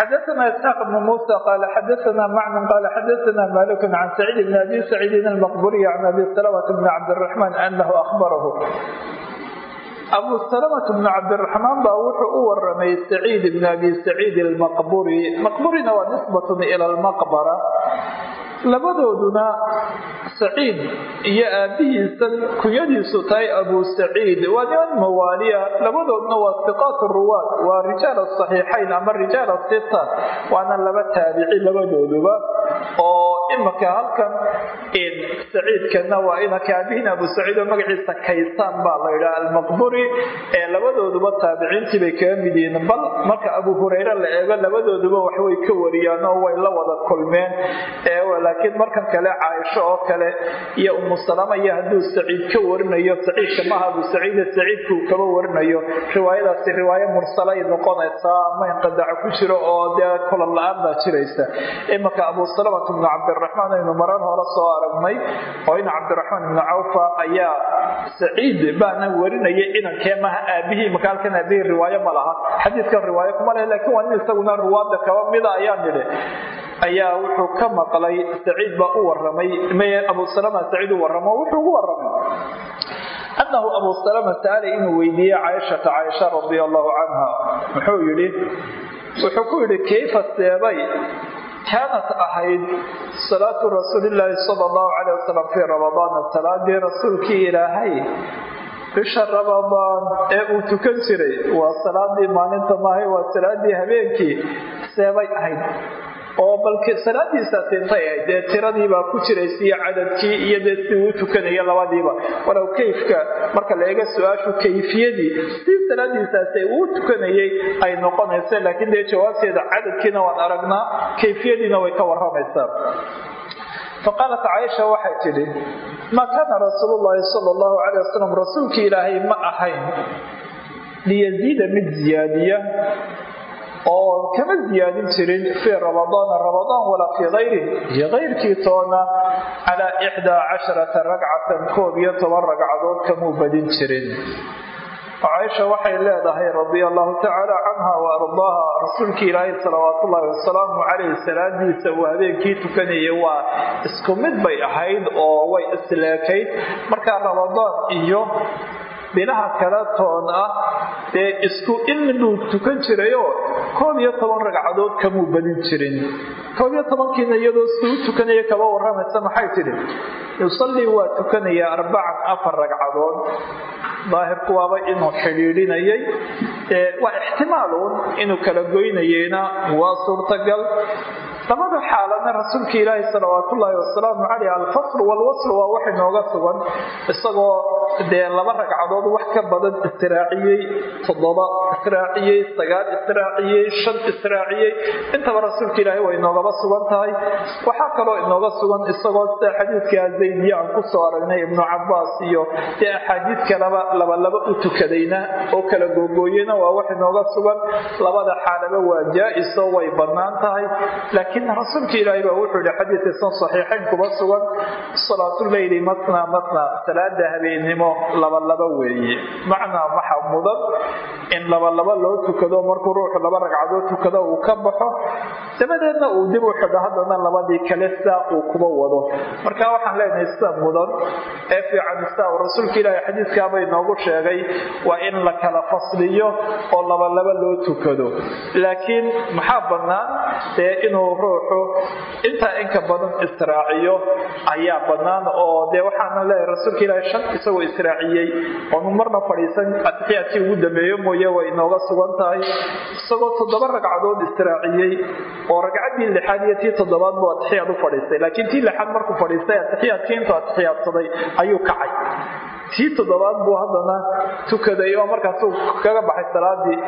xadaana isxaaq bn muusa qaala xadaana macnun qaala xadaana maliku can saciid bn abi saciidin almaqburiy can abi salawat bn cabdiraxmaan anahu ahbarahu abu salamat bn cabdiraxmaan baa wuxuu u waramay saciid bn abi saciid almaqburi maqburina waa nisbatun ila lmaqbara labadooduna saciid iyo aabbihiisan kunyadiisu tahay abu saciid. Waa niman mawaaliya. Labadoodna waa siqaat ruwaad. Waa rijaal saxiixayn ama rijaal sita waana laba taabici labadooduba oo imaka halkan saciidkana waa inaka aabihiin abu saciid oo magaciisa kaysaan baa la yidhaha almaqburi. Ee labadooduba taabiciintii kaga mid yihiin. Bal marka abu hureyre la eego labadooduba waxway ka wariyaan oo way la wada kulmeen laakiin markan kale caaisho oo kale iyo umu salama iyo hadduu saciid ka warinayo saciidka maaha abu saciide saciidkuu kaba warinayo. Riwaayadaasi riwaayo mursalay noqonaysaa ama inqadaco ku jiro oo dee kulan la'aan baa jiraysa. Imanka abu salamata bnu cabdiraxmaan aynu marar hore soo aragnay oo in cabdiraxmaan ibnu cawfa ayaa saciid baana warinaya inankee maha aabihii imaka halkan aabihii riwaayo ma laha. Xadiidkan riwaayo kuma leh laakiin waa nin isaguna ruwaada kaba mida ayaa nidhi ayaa wuxuu ka maqlay saciid baa u waramay may abu salama saciid u waramo wuxuu ugu waramay annahu abu salama sa'ala inuu weydiiyey caaishata caaisha radia allahu canha muxuu yidhi wuxuu ku yidhi kayfa seebay? Kaanat ahayd salaatu rasuulillaahi sala allahu calay wasalam fii ramadaana salaadii rasuulkii ilaahay bisha ramadaan ee uu tukan jiray waa salaadii maalinta maahay waa salaadii habeenkii seebay ahayd oo balki salaadiisaas intay ahayd dee tiradiibaa ku jiraysa iyo cadadkii iyo dee si uu tukanaya labadiiba. Walow kayfka marka la eega su'aashu kayfiyadii si salaadiisaasi uu tukanayay ay noqonaysa laakiin dee jawaabteeda cadadkiina waan aragnaa kayfiyadiina way ka waramaysaa faqaalat caaisha waxay tidhi ma kaana rasuulu llaahi sala allahu calay wasalam rasuulkii ilaahay ma ahayn? Liyaziida mid ziyaadiya oo kama ziyaadin jirin fii ramadaana ramadaan walaa fii kayrihi iyo kayrkii toona calaa ixdaa casharata ragcatan koob iyo toban ragcadood kamuu badin jirin. Caaisha waxay leedahay radia allahu tacaala canha wa ardaaha rasuulkii ilaahay salawaat ullaahi wasalaamu caleyh salaadiisa uu habeenkii tukanayay waa isku mid bay ahayd oo way isleekayd. Markaa ramadaan iyo bilaha kale toon ah dee isku in buu tukan jirayoo koob iyo toban ragcadood kamuu badin jirin. Koob iyo tobankiina iyadoo suu tukanaya kaba waramaysa maxay tidhi? Yusallii waa tukanayaa arbacan afar ragcadood. Daahirku waaba inuu xidhiidhinayay waa ixtimaaluun inuu kala goynayeyna waa suurtagal labada xaalana rasuulka ilaahi salawaat ullaahi wasalaamu caleyh alfaslu walwaslu waa wax inooga sugan. Isagoo dee laba ragcadood wax ka badan israaciyey toddoba israaciyey sagaal israaciyey shan israaciyey. Intaba rasuulka ilaahi way inoogaba sugan tahay. Waxaa kaloo inooga sugan isagoo sida xadiidka zaydiya aan ku soo aragnay ibnu cabaas iyo dee axaadiid kaleba labalaba u tukadayna oo kala googooyena waa wax inooga sugan. Labada xaalaba waa jaa-iso way bannaan tahay. Laakiin rasuulka ilaahi baa wuxuu yihi xadiidkiisan saxiixayn kuma sugan. Salaatuleyli matna matna salaada habeennimo labalaba weeye. Macnaa waxaa mudan in labalaba loo tukado markuu ruuxu laba ragcadood tukado uu ka baxo dabadeedna uu dib u xidho haddana labadii kale sidaa uu kuba wado. Marka waxaan leenahay sida mudan ee fiican sida uu rasuulka ilaahi xadiidkaabay noogu sheegay waa in la kala fasliyo oo labalaba loo tukado. Laakiin maxaa bannaan? Dee inuu ruuxu intaa inka badan israaciyo ayaa bannaan oo dee waxaana leeyahay rasuulka ilaahi shan isagoo israaciyey. Oonu marna fadhiisan atixiyaadkii ugu dambeeyo mooye way inooga sugan tahay. Isagoo toddoba ragcadood israaciyey oo ragcaddii lixaad iyo tii toddobaad buu atixiyaad u fadhiistay. Laakiin tii lixaad markuu fadhiistay atixiyaadkii intuu atixiyaadsaday ayuu kacay tii toddobaad buu haddana tukaday oo markaasuu kaga baxay salaadii.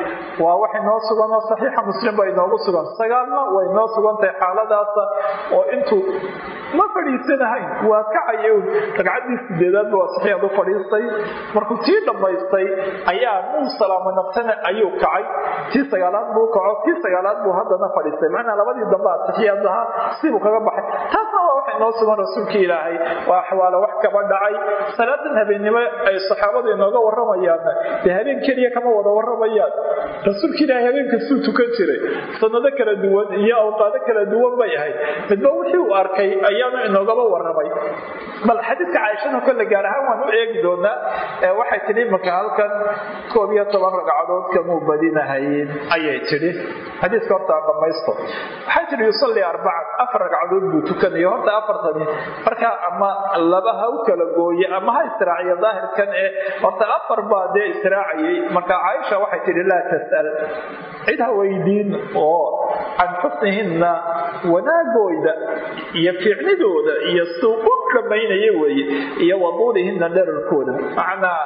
Waa wax inoo sugan oo saxiixa muslim ba inoogu sugan. Sagaalna way inoo sugan tahay xaaladaasa oo intuu ma fadhiisanahayn waa kacay ragcaddii sideedaad buu atixiyaad u fadhiistay. Markuu tii dhammaystay ayaa muu salaamo naqsana ayuu kacay. Tii sagaalaad buu kaco tii sagaalaad buu haddana fadhiistay. Macnaa labadii dambe atixiyaad ahaa sibuu kaga baxay. Taasna waa wax inoo sugan rasuulkii ilaahay. Waa axwaalo wax kaba dhacay. Salaadan habeennimo ay saxaabadu inooga waramayaanna dee keliya kama wada waramayaan rasuulka ilaahay habeen kastuu tukan jiray sanado kala duwan iyo awqaado kala duwan bay ahayd. Midba wixii uu arkay ayaanu inoogaba waramay bal xadiidka caaishada kolle gaar ahaan waan u eegi doonaa waxay tidhi imaka halkan koob iyo toban ragcadood kamuu badinahayn ayay tidhi. Xadiiska horta aan waxay tidhi yusalli arbacan afar ragcadood buu tukanaya. Horta afartani markaa ama laba ha u kala gooye ama ha israaciya daahirkan ee horta afar baa dee israacayay marka caaisha waxay tidhi laa tas'al cid ha weydiin oo can xusnihinna wanaagooda iyo fiicnidooda iyo suu u dhammaynaya weeye iyo waduulihinna dherarkooda macnaa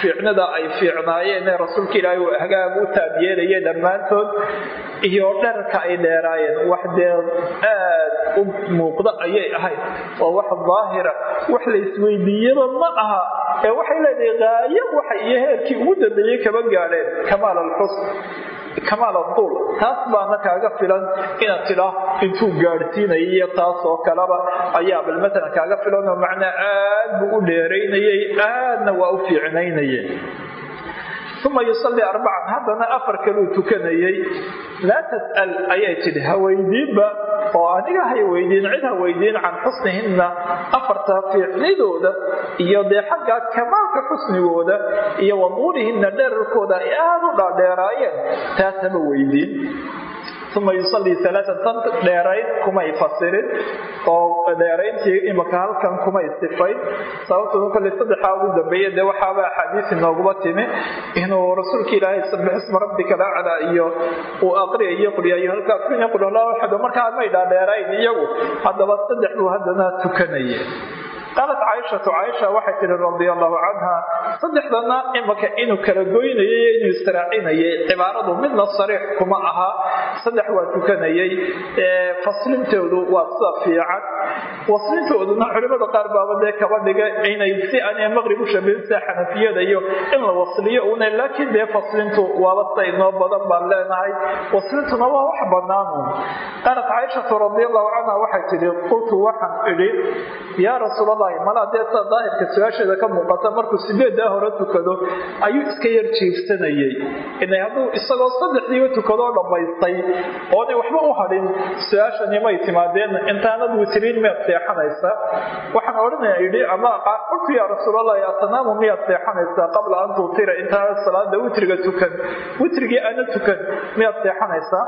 fiicnida ay fiicnaayeen ee rasuulka ilaahay uu hagaag u taabyeelayay dhammaantood iyo dherarka ay dheeraayeen wax dee aad u muuqda ayay ahayd. Oo wax daahira wax la isweydiiyaba ma aha ee waxay leedahay qaayo waxa iyo heerkii ugu dambeeyey kaba gaadheen kamaal alxusn kamaal aduul taas baana kaaga filan inaad tidhaa intuu gaadhsiinayay iyo taas oo kaleba ayaa bal matalan kaaga filan oo macnaa aad buu u dheeraynayay aadna waa u fiicnaynayeen uma yusalli arbacan haddana afar kaluu tukanayay. Laa tas'al ayay tidhi ha weydiinba oo aniga hay weydiin cid ha weydiin can xusnihinna afarta fiicnidooda iyo dee xagga kamaalka xusnigooda iyo waduulihinna dherarkooda ay aada u dhaadheeraayeen taas haba weydiin uma yusalii alaaan tan dheerayn kumay fasirin oo dheerayntii imaka halkan kumay sifayn sababtoo kale saddexaa ugu dambeeye dee waxaaba axaadiis inooguma timi inuu rasuulka ilaahay sabixisma rabbika laclaa iyo uu aqriyayo quriyayo halkaafin qulalaxado markaa may dhaadheerayn iyagu. Haddaba saddex buu haddana tukanaya qaalat caaishatu caaisha waxay tihi radia allahu canha saddexdana imaka inuu kala goynayay inuu israacinayay cibaaradu midna sariix kuma aha saddex waa tukanayay faslintoodu waa sida fiican. Waslintooduna culimada qaar baaba kaba dhiga inay si aan maqrib u shabihin sida xanafiyada in la wasliyo una laakiin dee faslintu waaba sida inoo badan baan leenahay. Waslintuna waa wax bannaan qaalat caaishatu radia allahu canha waxay tihi qultu waxaan idhi yaa rasuul malaa dee sa daahirka su'aasheeda ka muuqata markuu sideedaa hore tukado ayuu iska yar jiifsanayay inay hadduu isagoo saddexdiiba tukadoo dhammaystay oonay waxba u hadhin su'aashani may timaadeen intaanad witiriin miyaad seexanaysa waxaan odhanaya yidhi ama qultu yaa rasuulalahi atanaamu miyaad seexanaysaa qabla an tuutira intaana salaada witriga tukan witrigii ana tukan miyaad seexanaysaa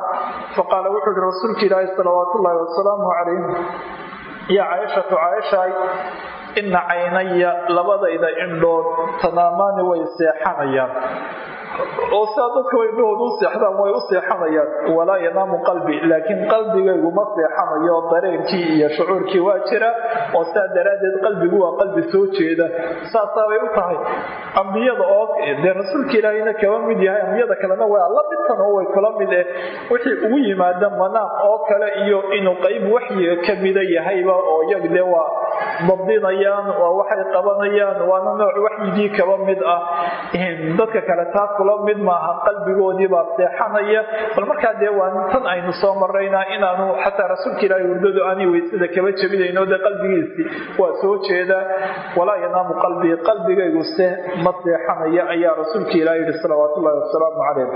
faqaala wuxuu yihi rasuulka ilaahi salawaat wasalaamu calayh yaa caaishatu caaishaay ina caynaya labadayda indhood tanaamaani way seexanayaan oo sidaa dadka indhahooda u seexdaan way u seexanayaan. Walaa yanaamu qalbi laakiin qalbigaygu ma seexanayo dareenkii iyo shucuurkii waa jira oo sidaa daraaddeed qalbigu waa qalbi soo jeeda. Saasaabay u tahay ambiyada oo dee rasuulka ilaahayna kaba mid yahay ambiyada kalena waa la midtan oo way kula mid eh. Wixii ugu yimaada manaam oo kale iyo inuu qayb waxyiga ka mida yahayba oo iyag dee waa dabdinayaan waa waxay qabanayaan waana nooc waxyigii kaba mid ah. Dadka kale taa kula mid maaha qalbigoodii baa seexanaya. Bal markaa dee waa tan aynu soo maraynaa inaanu xataa rasuulka ilaahay hurdadu aanay weysada kaba jebinayno dee qalbigiisii. Waa soo jeeda walaa yanaamu qalbii qalbigaygu se ma seexanaya ayaa rasuulka ilaah yidhi salawaatu wasalaamu calayh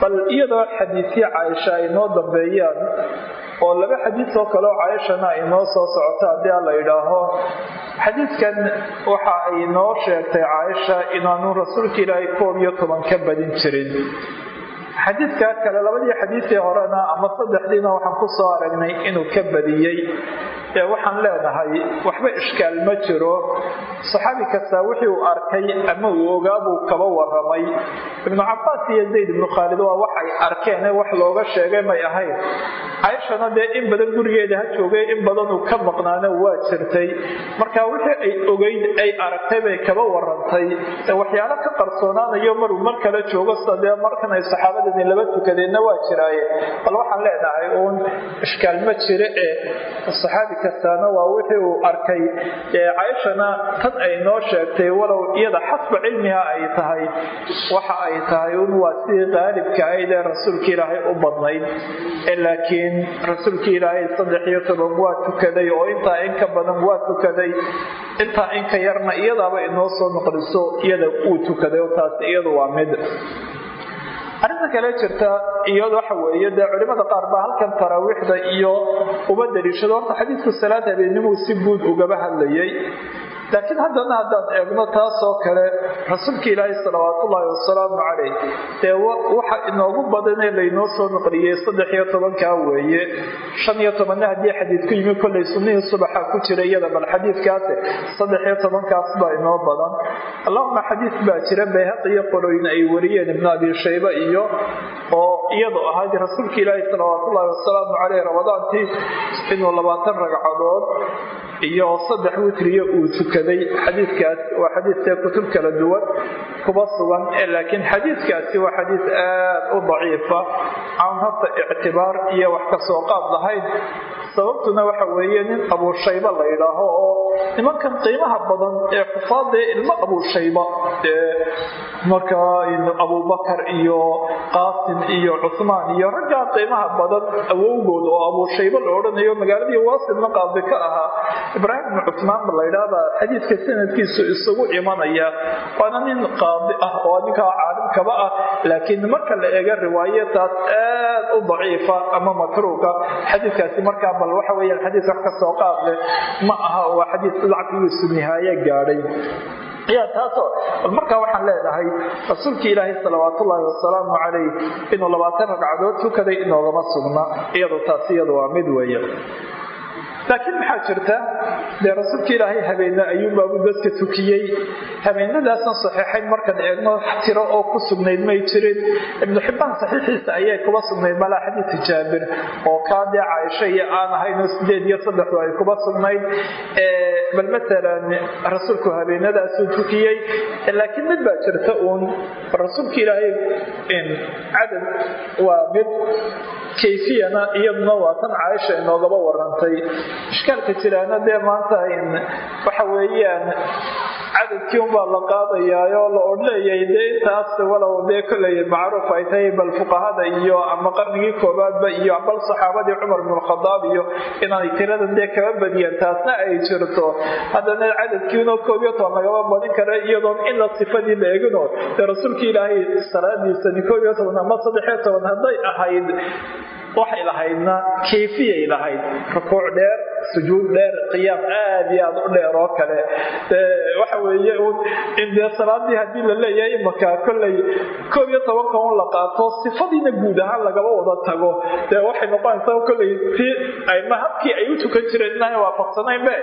bal iyadoo xadiisya caaisha ay noo dambeeyaan oo laba xadiis oo kale oo caaishana ay noo soo socoto haddii a la yidhaaho. Xadiidkan waxa ay noo sheegtay caaisha inaanu rasuulka ilaahay koob iyo toban ka badin jirin xadiidka kale labadii xadiisii horena ama saddexdiina waxaan ku soo aragnay inuu ka badiyey. Ee waxaan leenahay waxba ishkaal ma jiro. Saxaabi kastaa wixii uu arkay ama uu ogaabuu kaba waramay ibnu cabaas iyo zayd ibnu khaalid waa waxay arkeen wax looga sheegay may ahayn. Cayshana dee in badan gurigeeda ha joogay in badanuu ka maqnaana waa jirtay. Marka wixii ay ogeyd ay aragtay bay kaba warantay waxyaalo ka qarsoonaanayo maruu mar kale joogo sida dee markan ay saxaabadani laba tukadeenna waa jiraaye. Bal waxaan leenahay uun ishkaal ma jire ee saxaabi kastaana waa wixii uu arkay. Cayshana tan ay noo sheegtay walow iyada xasba cilmiha ay tahay waxa ay tahay un waa sidii qaalibka ayd ee rasuulka ilaahay u badnayd. Laakiin rasuulka ilaahay saddex iyo toban waa tukaday oo intaa in ka badan waa tukaday. Intaa in ka yarna iyadaaba inoo soo noqliso iyada uu tukaday taas iyadu waa mid arrinta kale jirta iyado waxa weeye dee culimada qaar baa halkan taraawiixda iyo uba daliishado horta xadiidku salaad habeenimuu si guud ugaba hadlayay laakiin haddana haddaan eegno taasoo kale rasuulka ilaahi salawaatullaahi wasalaamu calayh dee waxa inoogu badanee laynoo soo noqliyey saddex iyo tobankaa weeye. Shan iyo tobanna haddii xadiid ku yimi kollay sunnihii subaxa ku jira iyada bal xadiidkaasi saddex iyo tobankaas baa inoo badan. Allahuma xadiid baa jira bayhaq iyo ay wariyeen ibnu abi shayba iyo oo iyadoo ahayd rasuulka ilaahi salawaatullaahi wasalaamu caleyh ramadaantii inuu labaatan ragcadood iyo saddex witriya uu tukaday. Xadiidkaas waa xadiidkee kutub kala duwan kuba sugan laakiin xadiidkaasi waa xadiid aad u daciifa. Aan horta ictibaar iyo wax ka soo qaad lahayn sababtuna waxa weeye nin abuushayba la yidhaaho oo nimankan qiimaha badan ee xufaadee ilmo abuushayba markaa abubakar iyo qaasim iyo cuhmaan iyo raggaa qiimaha badan awowgood oo abuushayba la odhanayo magaaladii waasidna qaadi ka ahaa ibraahim ibnu la yidhaahbaa xadiidka sanadkiisu isugu imanaya waana nin qaadi ah oo ninkaa caalimkaba ah laakiin marka la eega riwaayataas aad u daciifa ama matruuka xadiidkaasi markaa bal waxa weeyaan xadiis wax ka soo qaad leh ma aha waa xadiis lacfigiisu nihaaye gaadhay. Ya taasoo markaa waxaan leenahay rasuulka ilaahay salawaatullaahi wasalaamu calayh inuu labaatan ragcadood tukaday inoogama sugna iyado taas iyadu waa mid weeye laakiin maxaa jirta? Dee rasuulka ilaahay habeenne ayuunbaabu dadka tukiyey. Habeenadaasna saxiixayn markaan eegno tiro oo ku sugnayd may jirin. Ibnu xibbaan saxiixiisa ayay kuba sugnayd malaa xadiidka jaabir oo kaa dee caaisho iyo aan ahaynoo sideed iyo saddexdu ay kuba sugnayd. Bal matalan rasuulku habeenadaasuu tukiyey. Laakiin mid baa jirta uun rasuulka ilaahay cadad waa mid kayfiyana iyaduna waa tan caaisha inoogaba warantay ishkaalka jiraana dee maanta waxa weeyaan cadadkii unbaa la qaadayaayoo la odhleeyay dee intaas walow dee koley macruuf ay tahay bal fuqahada iyo ama qarnigii koobaadba iyo bal saxaabadii cumar bn khadaab iyo inaanay tiradan dee kaba badiyeen taasna ay jirto. Haddana cadadkiinoo koob iyo toban lagaba badin kara iyadoon ina sifadii la egino dee rasuulka ilaahay salaadiisani koob iyo toban ama saddex toban hadday ahayd waxay lahaydna kayfiyay lahayd. Rukuuc dheer sujuud dheer qiyaam aad iyo aad u dheer oo kale. Waxa weeye in dee salaadii haddii la leeyahay imaka kolley koob iyo tobanka un la qaato sifadiina guud ahaan lagaba wada tago. Dee waxay noqonaysaa kolley ti ayma habkii ay u tukan jireen inaan waafaqsanaynbe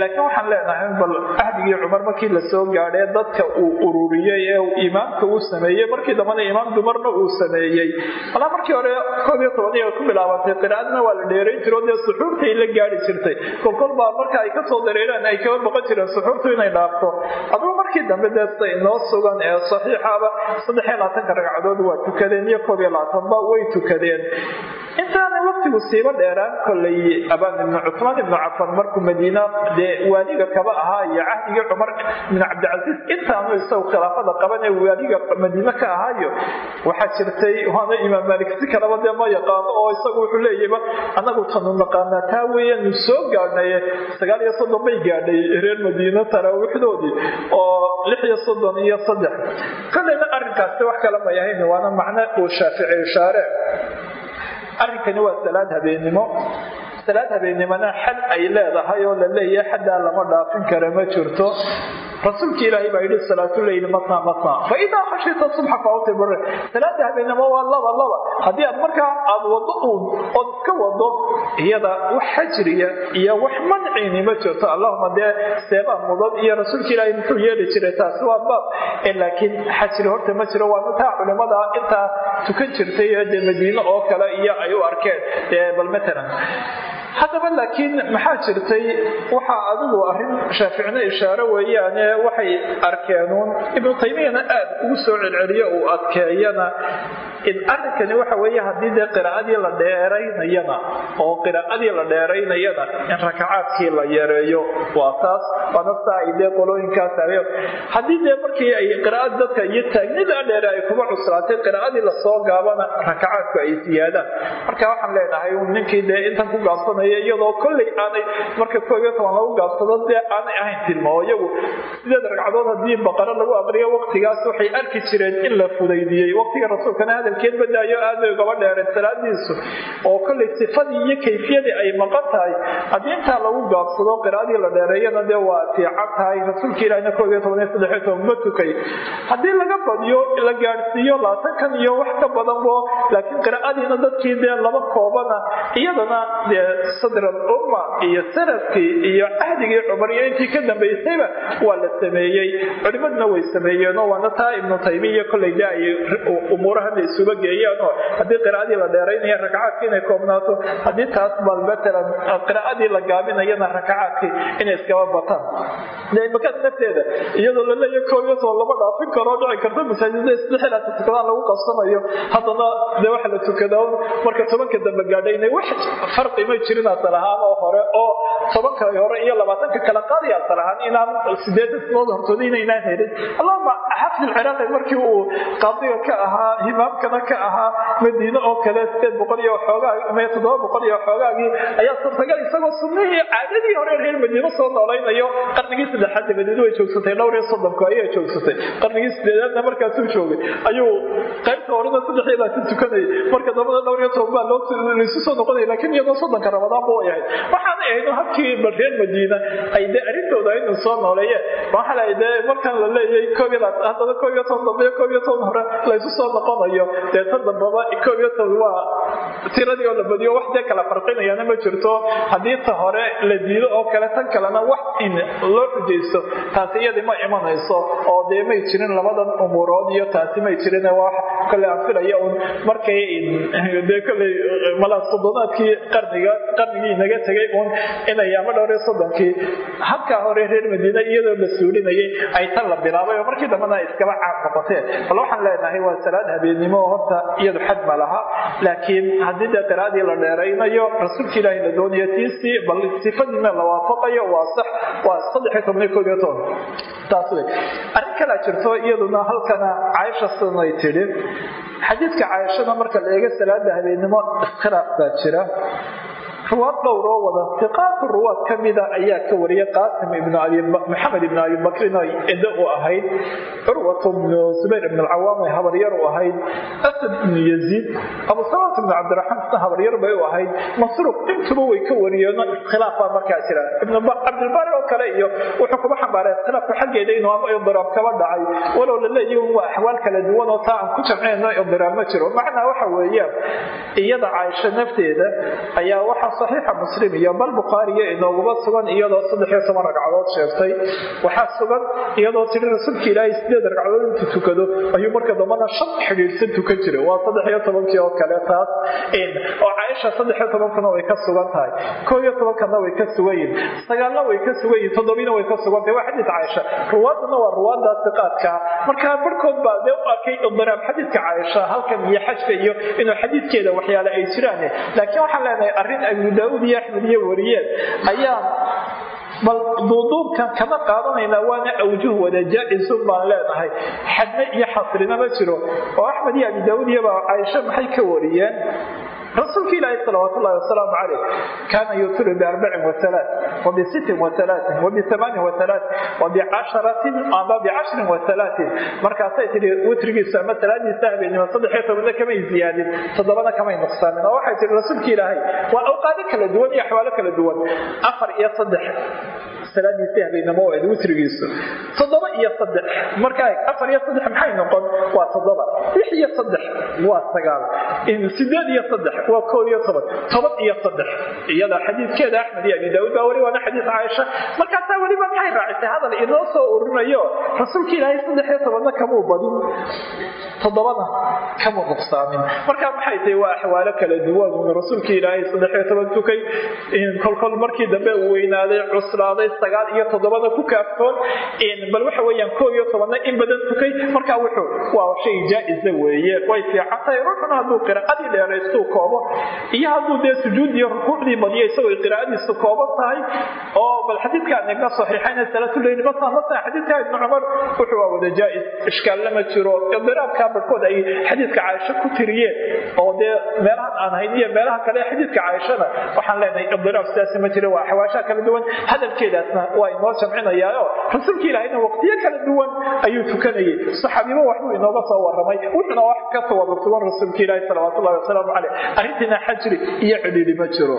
laakiin waxaan leenahay bal ahdigii cumar markii la soo gaadhee dadka uu ururiyey ee imaamka uu sameeyey markii dambana imaam dumarna uu sameeyey. Malaa markii hore koob iyo toban ay ku bilaabantay qiraa'adna waa la dheerayn jiro dee la gaari jirtay. Kolkol baa marka ay ka soo dareeraan ay kaba boqon jireen suxuurtu inay dhaafto. Adugu markii dambe dee sida inoo sugan ee saxiixaba saddex labaatanka ragcadood waa tukadeen iyo koob iyo labaatanba way tukadeen. Intaana waqtigu siiba dheeraan kollay abaan ibnu cafan markuu madiina dee waaliga kaba ahaa iyo cahdigii cumar ibnu cabdicasiis intaanu isagu khilaafada qaban ee waaliga madiine ka ahaayo waxaa jirtay waana imaam maalik si kaleba dee ma yaqaano oo isagu wuxuu leeyahba anagu tanu naqaanaa taa weeyaanu soo gaadhnaye sagaal iyo soddon bay gaadhay reer madiine taraawiixdoodii oo lix iyo soddon iyo saddex. Kollayna arrinkaasi wax kale may ahayn waana macno uu shaafici ishaare arrinkani waa salaad habeennimo salaad habeennimona xad ay leedahay oo la leeyahay xaddaa lama dhaafin kara ma jirto. Rasuulka ilaahay baa yidhi salaatuleyli matna matna fa idaa khashita subxa faawtibir salaada habeennimo waa laba laba. Haddii aad markaa aad wado uun ood iska wado iyada wax xajriya iyo wax mancini ma jirto. Allahuma dee seebaa mudan iyo rasuulka ilaahay muxuu yeeli jiray taasi waa baab. Laakiin xajri horta ma jiro waana taa culimada intaa tukan jirtay dee madiine oo kale iyo ay u arkeen. Bal matalan haddaba laakiin maxaa jirtay waxaa adigu arrin shaaficina ishaare weeyaane waxay arkeenuun ibnu taymiyana aad ugu soo celceliyo uu adkeeyana. In arrinkani waxa weeye haddii dee qiraa'adii la dheeraynayana oo qiraa'adii la dheeraynayana in rakacaadkii la yareeyo waa taas waana saa ay dee qolooyinkaas ayo haddii dee markii ay qiraa'ad dadka iyo taagnida dheere ay kuma cuslaatay qiraa'adii la soo gaabana rakacaadku ay siyaadaan. Marka waxaan leenahay ninkii dee intan ku gaabsanaya iyadoo kolley aanay marka koob iyo toban lagu gaabsado dee aanay ahayn tilmo oo iyagu sideed ragcadood haddii baqaro lagu aqriyo waqtigaas waxay arki jireen in la fudaydiyey? Waqtiga rasuulkana hadalkeed badaayo aad bay ugaba dheereen salaadiisu oo kolley sifadii iyo kayfiyadii ay maqan tahay. Haddii intaa lagu gaabsado qiraadii la dheereeyana dee waa fiican tahay. Rasuulka ilaahina koob iyo toban iyo saddex iyo toban ma tukay. Haddii laga badiyo la gaadhsiiyo laatankan iyo wax ka badanbo laakiin qiraa'adiina dadkii dee laba koobana iyadana dee sadr alumma iyo sannadkii iyo cahdigii cumar iyo intii ka dambaysayba waa la sameeyey. Culimaduna way sameeyeenoo waana taa ibnu taymiya kolley de ay umuurahan isuba geeyaanoo haddii qiraa'adii la dheeraynaya rakacaadkii inay koobnaato haddii taas bal matalan qiraa'adii la gaabinayana rakacaadkii inay iskaba bataan. Dee imakaas nafteeda iyadoo la leeya koob iyo toban lama dhaafin karo dhici karta masaajida isdhexelaata tukadaan lagu qabsanayo. Haddana dee waxa la tukadaa marka tobanka dambe gaadhayna wax farqi ma jirin asal ahaan oo hore oo tobanka hore iyo labaatanka kala qaadi asal ahaan inaan sideetan sanood hortooda inaynaan helin. Allahuma xafid ciraaqi markii uu qaadiga ka ahaa himaamkana ka ahaa madiine oo kale sideed boqol iyo xoogaa mee toddoba boqol iyo xoogaagii ayaa suurtagal isagoo sunnihii caadadii hore reer madiine soo noolaynayo qarnigii saddexaad madiine way joogsatay dhowr iyo soddonku ayay joogsatay. Qarnigii sideedaadna markaasuu joogay. Ayuu qaybta horena saddex iyo labaatan tukanayay marka dambada dhowr iyo toban baa loo laysu soo noqonaya laakiin iyadoo soddonka ramadaan buu yahay waxaana ahayd habkii reer madiina ay dee arrintooda inuu soo nooleeyeen waxaa la dee markaan la leeyahay koob iyo haddana koob iyo toban dambe koob iyo toban hore laysu soo noqonayo dee tan dambaba koob iyo toban waa tiradii oo la badiyo wax dee kala farqinayana ma jirto haddii ta hore la diido oo kale tan kalena wax in loo xujaysto taasi iyadii ma imanayso oo dee may jirin labadan umuurood iyo taasi may jirin wax kole aan filaya un markay dee koley malaa soddonaadkii qarniga qarnigii naga tegay un inay ama dhowr iyo soddonkii. Habkaa hore reer madiine iyadoo la suulinayay ay tan la bilaabay oo markii dambena ay iskaba caam noqoteen bal waxaan leenahay waa salaad habeennimo oo horta iyadu xad ma laha. Laakiin haddii dee qiraadii la dheeraynayo rasuulka ilaahi la doonayo tiisii bal sifadiina la waafaqayo waa sax waa saddex iyo koob iyo toban. Taas wey arrin kalaa jirto iyaduna halkana caaisha sidanay tidhi xadiidka caaishada marka la eego salaada habeennimo iskhilaaf baa jira ruwaad dhowroo wada siqaatu ruwaad ka mida ayaa ka wariyay qaasim maxamed ibn abi bakrin oo edo u ahayd. Curwat bnu zubayr ibn alcawaam ay habaryar u ahayd. Asad ibnu yaziid abu salamat ibnu cabdiraxmaan isna habaryar bay u ahayd. Masruuq intuba way ka wariyeen iskhilaaf baa markaa jira. Cabdilbaari oo kale iyo wuxuu kuma xambaaray iskhilaafku xaggeeda inuu ama idiraab kaba dhacay. Walow la waa axwaal kala duwan oo taa aan ku jamceyno idiraab ma jiro. Macnaa waxa weeyaan iyada caaisho nafteeda ayaa waxaa saxiixa muslim iyo bal bukhaariyo inooguma sugan iyadoo saddexiyo toban ragcadood sheegtay. Waxaa sugan iyadoo tiri rasuulka ilaahay sideed ragcadood intuu tukado ayuu marka dambana shan xidhiidhsan tukan jiray. Waa saddexiyo tobankii oo kale taas oo caaisha saddexiyo tobankana way ka sugan tahay. Koo iyo way ka sugan yihiin sagaalna way ka sugan yihiin toddobiina way ka sugan tahay. Waa xadiid caaisha. Ruwaaduna waa ruwaada siqaadka marka barhkood baa dee u arkay idiraab xadiidka caaisha halkan iyo xajka iyo inuu xadiidkeeda waxyaale ay jiraan laakiin waxaan leenahay arrin abu daauud iyo axmed iyo wariyeen ayaa bal duuduubkan kama qaadanayna waana awjuh wada jaa-isun baan leenahay xadne iyo xasrina ma jiro. Oo axmed iyo abi daauud iyabaa caaisho maxay ka wariyeen rasuulka ilaahi salawaat ullahi wasalaamu caleyh kaana yutiru biarbacin waalaat wabisittin waalaaatin wabiamaanin waalaat wabicasharatin ama bicashrin wahalaatin markaasay tihi witrigiisu ama salaadiisa habeenimo saddexiyo tobana kamay ziyaadin toddobana kamay nuqsaamin oo waxay tihi rasuulka ilaahay waa awqaado kala duwan iyo axwaalo kala duwan. Afar iyo saddex salaadiisii iyo saddex waa sagaal. Sideed iyo saddex waa koob iyo toban. Toban iyo saddex. Iyada xadiidkeeda axmed iyo abi daauud baa weli waana xadiid caaisha markaasaa weliba maxay raacisay hadal inoo soo urinayo rasuulka ilaahay saddex iyo tobanna kamuu badin. Toddobana kamuu nuqsaamin markaa maxay tahay waa axwaalo kala duwan. Rasuulka ilaahay saddex iyo toban tukay kolkol markii dambe uu weynaaday cuslaaday sagaal iyo toddobada ku kaaftoon bal waxa weeyaan koob iyo tobanna in badan tukay. Markaa wuxuu waa shay jaa-isa weeye way fiican tahay ruuxuna hadduu qiraa'adii dheeraystuu koobo. Iyo hadduu dee sujuuddii rukuucdii badiyo isagoo qiraa'adiisu kooban tahay oo bal xadiidkaan eegna saxiixayna salaatuleyli basa masa xadiidka ibnu cumar wuxuu waa wada jaa-is. Ishkaalna ma jiro. Idiraabka barhkood ay xadiidka caaisho ku tiriyeen. Oo dee meelahan aan hayn iyo meelaha kale xadiidka caaishana waxaan leenahay idiraab sidaasi ma jiro waa axwaashaha kala duwan. Hadalkeedaasna waa inoo jamcinayaayo rasuulka ilaahayna waqtiyo kala duwan ayuu tukanayay saxaabiba waxbuu inooga soo waramay wuxuuna wax ka wada sugan rasuulka ilaahi salawaat ullahi wasalaamu caleyh arrintiina xajri iyo cidhiidhi ma jiro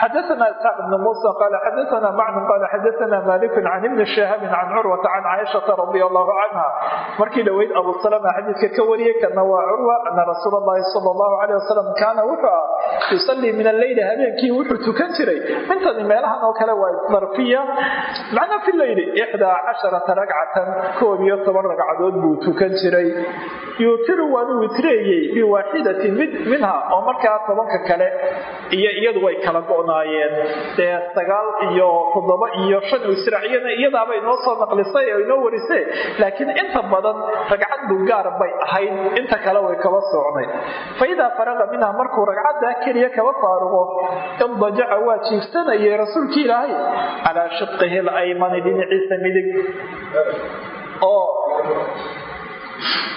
xadaana isxaaq bn muusa qaala xadaana macnun qaala xadaana maaliku can ibni shaahabin can curwata can caaishata radia allahu canha markii dhoweyd abu salama xadiidka ka wariyey kana waa curwa ana rasuul allahi sala allahu caleyh wasalam kaana wuxuu ah yusallii min alleyli habeenkii wuxuu tukan jiray intani meelahan oo kale waa darfiya macna fi leyli ixdaa casharata ragcatan koob iyo toban ragcadood buu tukan jiray yuutiru waanu witreeyey biwaaxidatin mid minha oo markaa tobanka kale iyo iyadu way kala go go'naayeen dee sagaal iyo toddoba iyo shan israaciyana iyadaaba inoo soo naqlisay oo inoo warisay laakiin inta badan ragcad bulgaar bay ahayd inta kale way kaba soocnay. Fa idaa faraqa minha markuu ragcaddaa keliya kaba faarugo indajaca waa jiifsanayay rasuulki ilaahay. Calaa shiqihi laymani dhinaciisa midig. Oo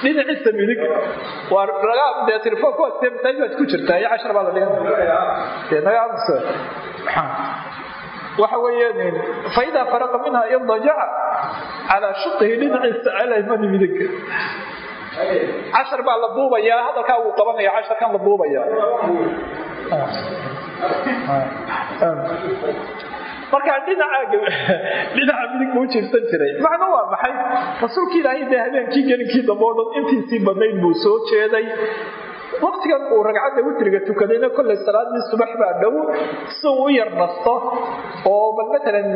dhinaciisa midig waa laga dee telefoonka waa sidee masaajid baad ku jirtaa iyo cashar baa la dhigan dee naga amsa waxa weeye faidaa faraqa minha indajaca calaa shiqihi dhinaciisa alaymani midig cashar baa la duubayaa hadalkaa wuu qabanaya casharkan la duubaya markaa dhinacaaga dhinaca midig buu jiirsan jiray. Macno waa maxay? Rasuulka ilaahay dee habeenkii gelinkii dambe o dhan intiisii badnayd buu soo jeeday waqtigan uu ragcadda witriga tukadayna kollay salaadii subax baa dhow si uu u yar nasto oo bal matalan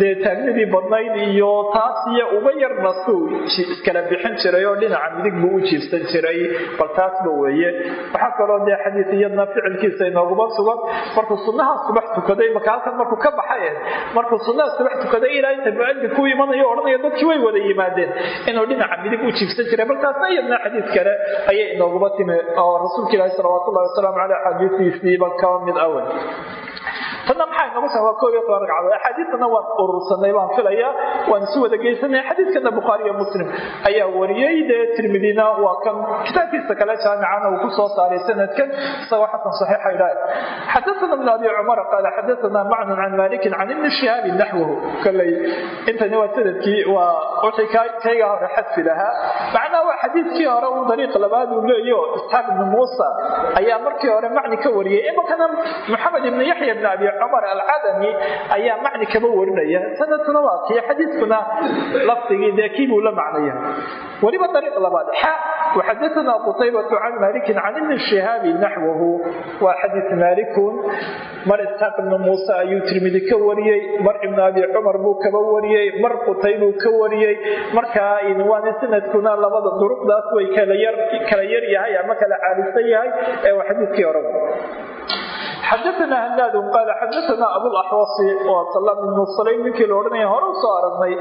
dee taagnidii badnayd iyo taas iyo uga yar nasto iskala bixin jiray oo dhinaca midig buu u jiifsan jiray bal taasba weeye. Waxaa kaloo dee xadiis ficilkiisa inooguma sugan markuu sunnaha subax tukaday marka halkan markuu ka baxay markuu sunnaha subax tukaday ilaa inta muadin ku imanayo odhanaya dadkii way wada yimaadeen inuu dhinaca midig u jiifsan jiray bal taasna iyadna xadiis kale ayay inooguma timi oo rasuulka ilaahi salawaat ullahi wasalaamu caleyh xadiisiisiiba ka mid awen tanna maxaa inoogu sa waa koob iyo toban ragcadood axaadiistana waan urursanay baan filayaa waan isu wada geysanay. Xadiidkana bukhaari iyo muslim ayaa wariyey dee tirmidina waa kan kitaabkiisa kale jaamicana uu ku soo saaray sanadkan. Isagoo xasan saxiixa idhaah xadaثana ibn abi cumar qaala xadaثana macnun can malikin can ibni shihaabi naxwahu koley intani waa sannadkii waa wixii kayga hore xadfi lahaa. Macnaha waa xadiidkii hore uu dariiq labaad uu leeyaho isxaaq ibni muusa ayaa markii hore macni ka wariyey imankana maxamed ibni yaxya ibni abi cumar alcadami ayaa macni kaba warinaya. Sanadkuna waa kii xadiidkuna lafdigii dee kii buu la macnaya weliba ariiq labaad. Xa waxadaanaa qutaybatu can maalikin can ibni shihaabi naxwahu waa xadiid maalikun. Mar isxaaq ibnu muuse ayuu tirmidi ka wariyey. Mar ibnu abi cumar buu kaba wariyey. Mar qutaybuu ka wariyey. Markaa waana sanadkuna labada duruqdaas way kala yaryahay ama kala caalisan yahay ee waa xadiidkii hore xadaana hanaadu qaala xadaana abulaxwasi waa salaam ibnu sulaym ninkii la odhanaya hore u soo aragnay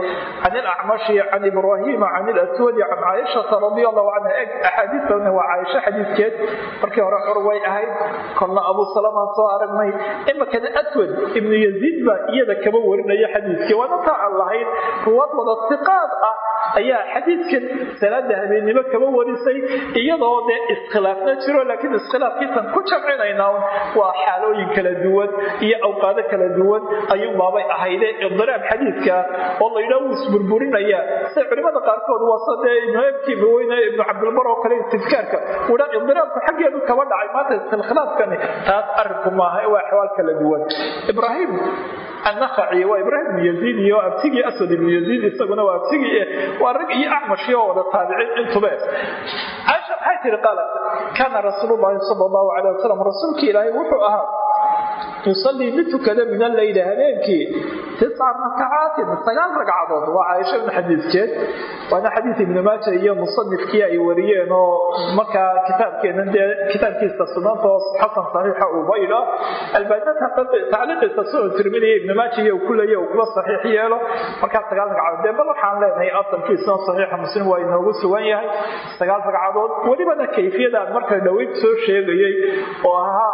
can ilacmashi can ibraahiima can ilaswadi can caaishata radia allahu canha eg axaadiistana waa caaisho xadiidkeed markii hore curway ahayd kolna abu salamaan soo aragnay imakana aswad ibnu yaziid baa iyada kaba warinaya xadiidkii waana taa aan lahayn ruwaad wada siqaad ah ayaa xadiidkan salaada habeennimo kaba warisay iyadoo dee iskhilaafna jiro laakiin iskhilaafkiisan ku jamcinaynaa waa xaalooyin kala duwan iyo awqaado kala duwan ayuunbaabay ahayde idiraab xadiidka oo laydhaa wuu isburburinaya. Sida culimada qaarkood waase dee ibnuebkii weyne ibnu cabdilbar oo kale istifkaarka. Wuhaa idiraabku xaggeedu kaba dhacay maanta iskhilaafkani taas arrinku maaha waa axwaal kala duwan. Ibraahim annakhaci waa ibraahim ibnu yaziid iyo abtigii aswad ibnu yaziid isaguna waa abtigii waa rag iyo acmashi oo wada taabiciin intube caaisha maxay tihi qaalat kaana rasuulu llaahi sala allahu calay wasalam rasuulkii ilaahay wuxuu ahaa yusalii mid tukada min alleyli habeenkii. Tisca rakacaatin sagaal ragcadood. Waa caaisha ibn xadiidkeed waana xadiid ibnu maaja iyo musanifkii ay wariyeen oo markaa kitaabkeena dee kitaabkiisa sunanta oo xasan saxiixa uu baydha albaanina tacliiqiisa sunan tirmidiya ibnu maaja iyo ku leeya uu kuba saxiix yeelo. Markaa sagaal ragcadood dee bal waxaan leenahay asalkiisuna saxiixa muslim waa inoogu sugan yahay. Sagaal ragcadood welibana kayfiyadaan marka dhaweyd soo sheegayey oo ahaa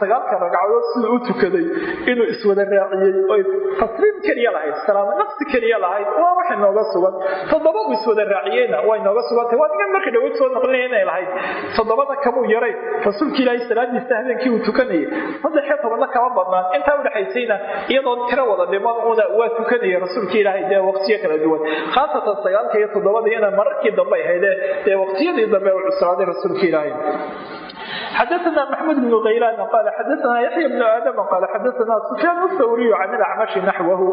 sagaalka ragcadood siduu u tukaday inuu iswada raaciyey oy tasliim keliya lahayd salaamo nafsi keliya lahayd waa wax inooga sugan. Toddoba iswada raaciyeyna waa inooga sugantay waa ningan marka dhaweyd soo naqlinaya inay lahayd. Toddobada kamuu yaray rasuulka ilaahay salaadiisa habeenkii uu tukanayay. Saddex iyo tobanna kama badnaan. Intaa udhexaysayna iyadoo tiro wada dhiman una waa tukanaya rasuulka ilaahay dee waqtiyo kala duwan. Khaasatan sagaalka iyo toddobada ina mararkii dambe ahaydee dee waqtiyadii dambe u cuslaaday rasuulka ilaahay xadaana maxmud bn kaylaan qaala xadaana yaxya bnu aadama qaala xadaana sufyaan athawriyu can ilacmashi naxwahu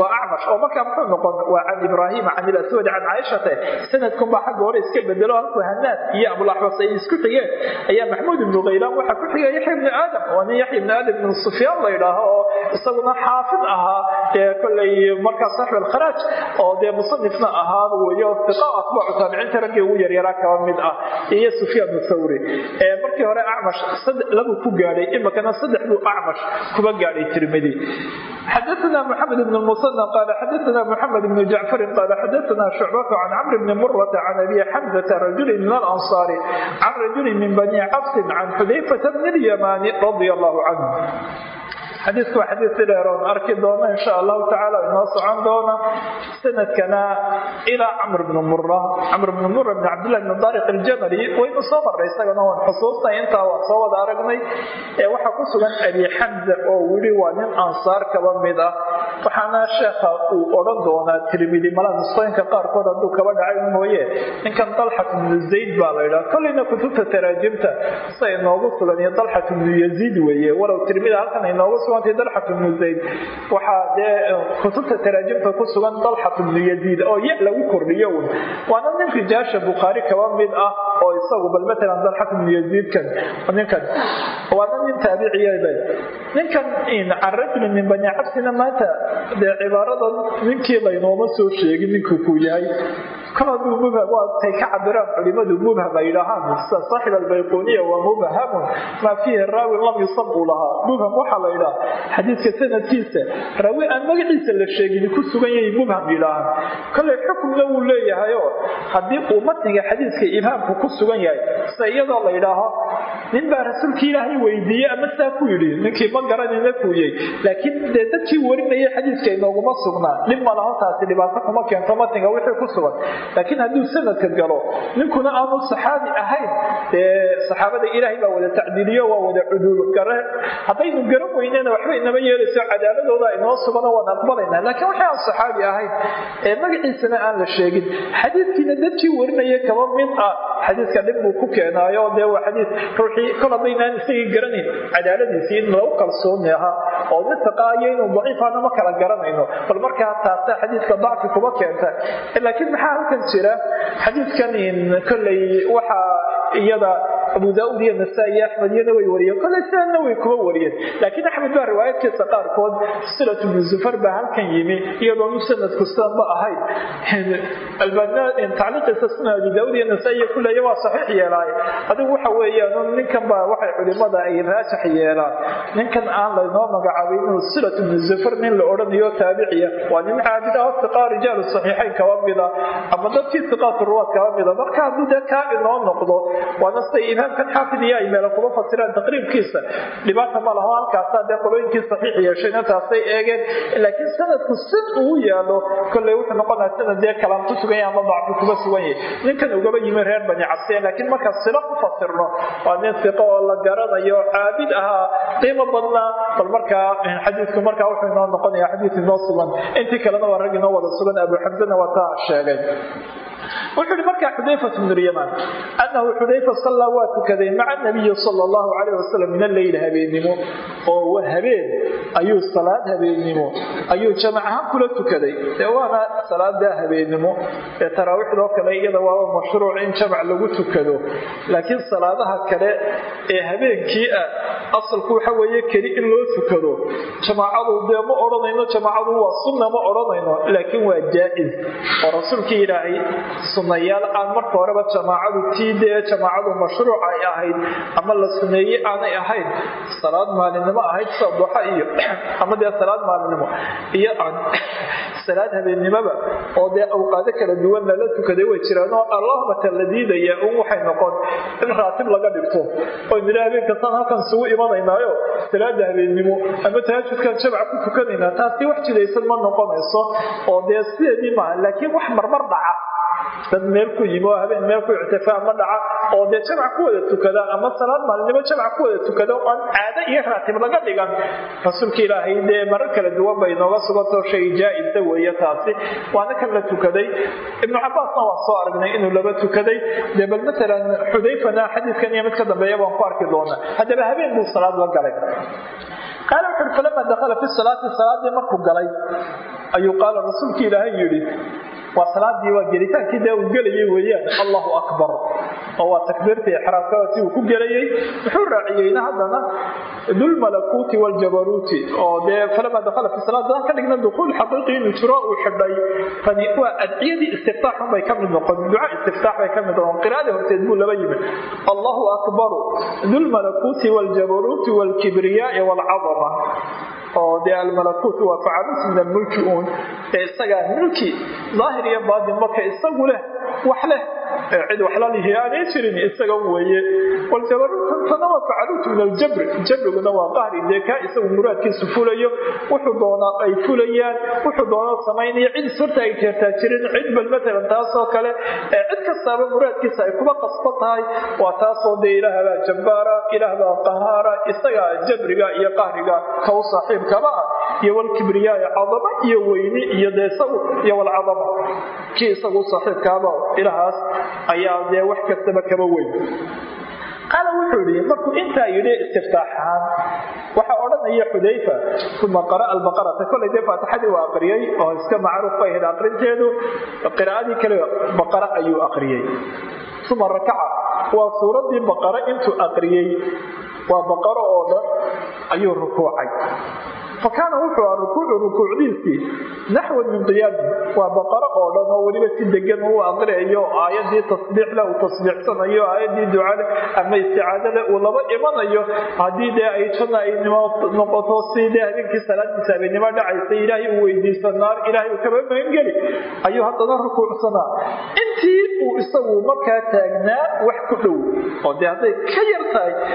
waa acmash oo markaa muxuu noqon waa can ibraahima can ilaswad can caaishate sanadkunbaa xagga hore iska bedelo halkuu hanaad iyo abulaxwas ay isku xigeen ayaa maxmuud ibnu kaylaan waxaa ku xiga yaxya bnu aadam waa nin yaxya bnu aadam bn sufyaan la ydhaaho oo isaguna xaafid ahaa dee kolay markaa saaxib alkharaaj oo dee musanifna ahaa weyo iqa atbaacu taabiciinta raggii ugu yaryaraa kaba mid ah iyo sufyaan athawri markii hore acmash labu ku gaadhay imikana saddex buu acmash kuba gaadhay tirmidi xadaanaa moxamed ibn musana qaala xadaanaa moxamed ibnu jacfarin qaala xadaanaa shucbatu can camr bni murata can abi xamzata rajulin min alansaari can rajulin min bani cabsin can xudayfata bni lyamaani radia allahu canhu xadiidku waa xadiid si dheer oon arki doono insha allahu tacaala inoo socon doona. Sanadkana ilaa camr bni mura camr bni mura bn cabdillahi bn daariq aljamali waynu soo marray isagana waan xusuustay intaa waan soo wada aragnay. Ee waxaa ku sugan abi xamza oo wili waa nin ansaar kaba mid ah. Waxaana sheekha uu odhan doonaa tirmidi mala nusqooyinka qaarkood hadduu kaba dhacay mooye. Ninkan dalxat bnu zayd baa la ydhaha kolleyna kutubta taraajimta sa inoogu sugan iyo dalxat bnu yaziid weeye walow tirmida halkan inoogu sugantay dalxat bnu zayd waxaa dee kutubta taraajimta ku sugan dalxat bnu yaziid oo ya lagu kordhiyo un waana nin rijaasha bukhaari kaba mid ah oo isagu bal matalan dalxat bnu yaziidkan ninkan waana nin taabiciya ninkan can min bani cabsina maanta dee cibaaradan ninkii laynooma soo sheegin ninkuu ku yahay kol hadduu waatay ka cabiraan culimadu mubham ay sida saaxib albayquniya waa mubhamun maa fiihi raawin lam yusam uu lahaa mubham waxaa la ydhaha xadiidka sanadkiisa raawi aan magaciisa la sheegin ku sugan yahay mubham yidhaahaan kolley xukumna wuu leeyahayo haddii uu matniga xadiidka ibhaamku ku sugan yahay sida iyadoo la ydhaaho nin baa rasuulkii ilaahay weydiiyey ama saa ku yidhi ninkii ma garanayna kuuyey laakiin dee dadkii warinaya xadiidka inooguma sugnaa dhib ma laho taasi dhibaato kuma keento matniga wixii ku sugan laakiin hadduu sanadka galo ninkuna aanu saxaabi ahayn dee saxaabada ilaahay baa wada tacdiiliyo waa wada cuduul gare haddaynu garan weynena waxba inama yeelayso cadaaladooda inoo sugano waan aqbalaynaa laakiin waxay aan saxaabi ahayn ee magaciisana aan la sheegin. Xadiidkiina dadkii warinaya kaba mid ah xadiidka dhib buu ku keenaayo dee waa xadiid ruuxii kol isagii garanayn cadaaladiisii in lagu kalsooni ahaa oo mid inuu daciifana ma kala garanayno. Bal markaa taasa xadiidka dacfi kuma keenta. Laakiin maxaa halkan jira xadiidkan kolley waxaa iyada abu daauud iyo nasaa iyo axmed iyana way wariyeen. Koley sidaana way kuma wariyeen. Laakiin axmed baa riwaayadkiisa qaarkood silat bnu zufar baa halkan yimi iyadoo nu sanadku sidan ma ahayn. Tacliiqiisa sunan abi daauud iyo nasaa-iyo kuleeya waa saxiix yeelaay adigu waxa weeyaan ninkan baa waxay culimada ay raajax yeelaan. Ninkan aan laynoo magacaabay inuu silat bnu zufar nin la odhanayo taabiciya waa nin caabid ah siqaa rijaalu saxiixayn kaba mida ama dadkii siqaatu ruwaad kaba mida. Marka hadduu dee kaa inoo noqdo waana siday imaamkan xaafid iyo kuma fasiraan taqriibkiisa dhibaata ma laho halkaasaa dee qolooyinkii saxiix yeeshayna taasay eegeen. Laakiin sanadku sid uu yaalo kolley wuxuu noqonaa sanad kalaan ku sugan yahay ama dacfi kuma sugan yahay. Ninkan ugaba yimi reer bani cabsiya laakiin markaan silo ku fasirno waa nin siqo oo la garanayo caabid ahaa qiimo badnaa. Bal markaa xadiidku markaa wuxuu inoo noqonaya xadiid inoo sugan. Intii kalena waa rag inoo wada sugan abu xamsana waa taa sheegay wuxuu ihi markaa xudayfat bnu lyaman annahu xudayfa sallaa waa tukaday maca nabiyi sala allahu calayh wasalam min alleyl habeennimo. Oo habeen ayuu salaad habeennimo ayuu jamac ahaan kula tukaday. Dee waana salaadaa habeennimo. Ee taraawiixdoo kale iyada waaba mashruuc in jamac lagu tukado. Laakiin salaadaha kale ee habeenkii ah asalku waxa weeye keli in loo tukado. Jamaacadu dee ma odhanayno jamaacadu waa sunna ma odhanayno laakiin waa jaa-is oo rasuulkii ilaahay sunayaal aan marka horeba jamaacadu tii dee jamaacadu mashruuc ay ahayd ama la suneeyey aanay ahayn salaad maalinimo ahayd sida iyo ama dee salaad maalinimo iyo aan salaad habeennimoba oo dee awqaado kala duwan lala tukaday way jiraan oo allahuma ta la diidaya un waxay noqon in raatib laga dhigto oo nila habeen halkan isugu imanaynaayo salaada habeennimo ama tahajudkan jamac ku tukanaynaa taasi wax jidaysan ma noqonayso oo dee sideedii maaha laakiin wax marmar dhaca dad meel ku yimi oo habeen meel ku ictifaa ma dhaca oo dee jamac ku wada tukada ama salaad maalinimo jamac ku wada tukada oo aan caado iyo raatib laga dhigan. Rasuulka ilaahay dee marar kala duwan bay inooga sugantao shay jaa-isa weeye taasi. Waana kan la tukaday. Ibnu cabaasna waa soo aragnay inuu laba tukaday. Dee bal matalan xudayfana xadiidkan iyo mid ka dambeeya baan ku arki doonaa. Haddaba habeen buu salaad la galay. Qaala wuxu uhi falama dakhala fi salaati salaadii markuu galay. Ayuu qaala rasuulka ilaahay yidhi waa salaadii waa gelitaankii dee uu gelayay weeyaan. Allahu akbar. Oo waa takbiirtii ixraamkaa uu ku gelayay. Muxuu raaciyeyna haddana dulmalakuuti waljabaruuti oo dee falama dakhala fi salaat daan ka dhigna dukuul xaqiiqi inuu jiro uu xidhay. Tani waa adciyadii istiftaaxun bay ka mid noqon duca istiftaax bay ka mid noqon qiraadii horteed buu laba yimid. Allahu akbaru dulmalakuuti waljabaruuti walkibriyaai walcadama oo dee almalakuut waa facaluut min almulki uun ee isagaa mulki daahir iyo baatin marka isagu leh wax leh cid waxla lihi aanay jirin isaga weeye. Waljabaruutantana waa facaluut min aljabri jabriguna waa qahri dee kaa isagu muraadkiisu fulayo wuxuu doonaa ay fulayaan wuxuu doonaa samaynaya cid sorta ay jeertaa jirin cid bal matalan taasoo kale cid kastaaba muraadkiisa ay kuba qasban tahay waa taasoo dee ilaahbaa jabbaara ilaahbaa qahaara isagaa jabriga iyo qahriga ka u saaxiibkaba ah iyo walkibriyaaya cadamo iyo weyni iyo dee isagu iyo walcadama kii isagu saaxiibkaaba ilahaas ayaa dee wax kastaba kaba weyn qaala wuxuu yidhi markuu intaa yidhi istiftaaxaan waxaa odhanaya xudayfa uma qara'a albaqarata. Kolay dee faatixadii waa aqriyey oo iska macruuf bay ahayd aqrinteedu qiraa'adii kale baqara ayuu aqriyey. Uma rakaca waa suuraddii baqaro intuu aqriyey waa baqaro oo dhan ayuu rukuucay fakaana wuxuu a rukuucu rukuucdiisii naxwan min qiyaami waa baqaro oo dhan oo weliba si degan uu aqriayo aayadii tasbiixle uu tasbiixsanayo aayadii ducale ama isticaadale uu laba imanayo haddii dee ay janna ay noqoto si dee habeenkii salaadiisa habeenimo dhacaysa ilaahay uu weydiiso naar ilaahay uu kaba magangeli ayuu haddana rukuucsanaa intii uu isagu markaa taagnaa wax ku dhow oo dee hadday ka yar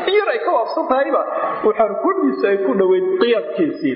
in yar ay ka waabsan tahayba waxaa rukuucdiisa ay ku dhoweyd qiyaamkiisii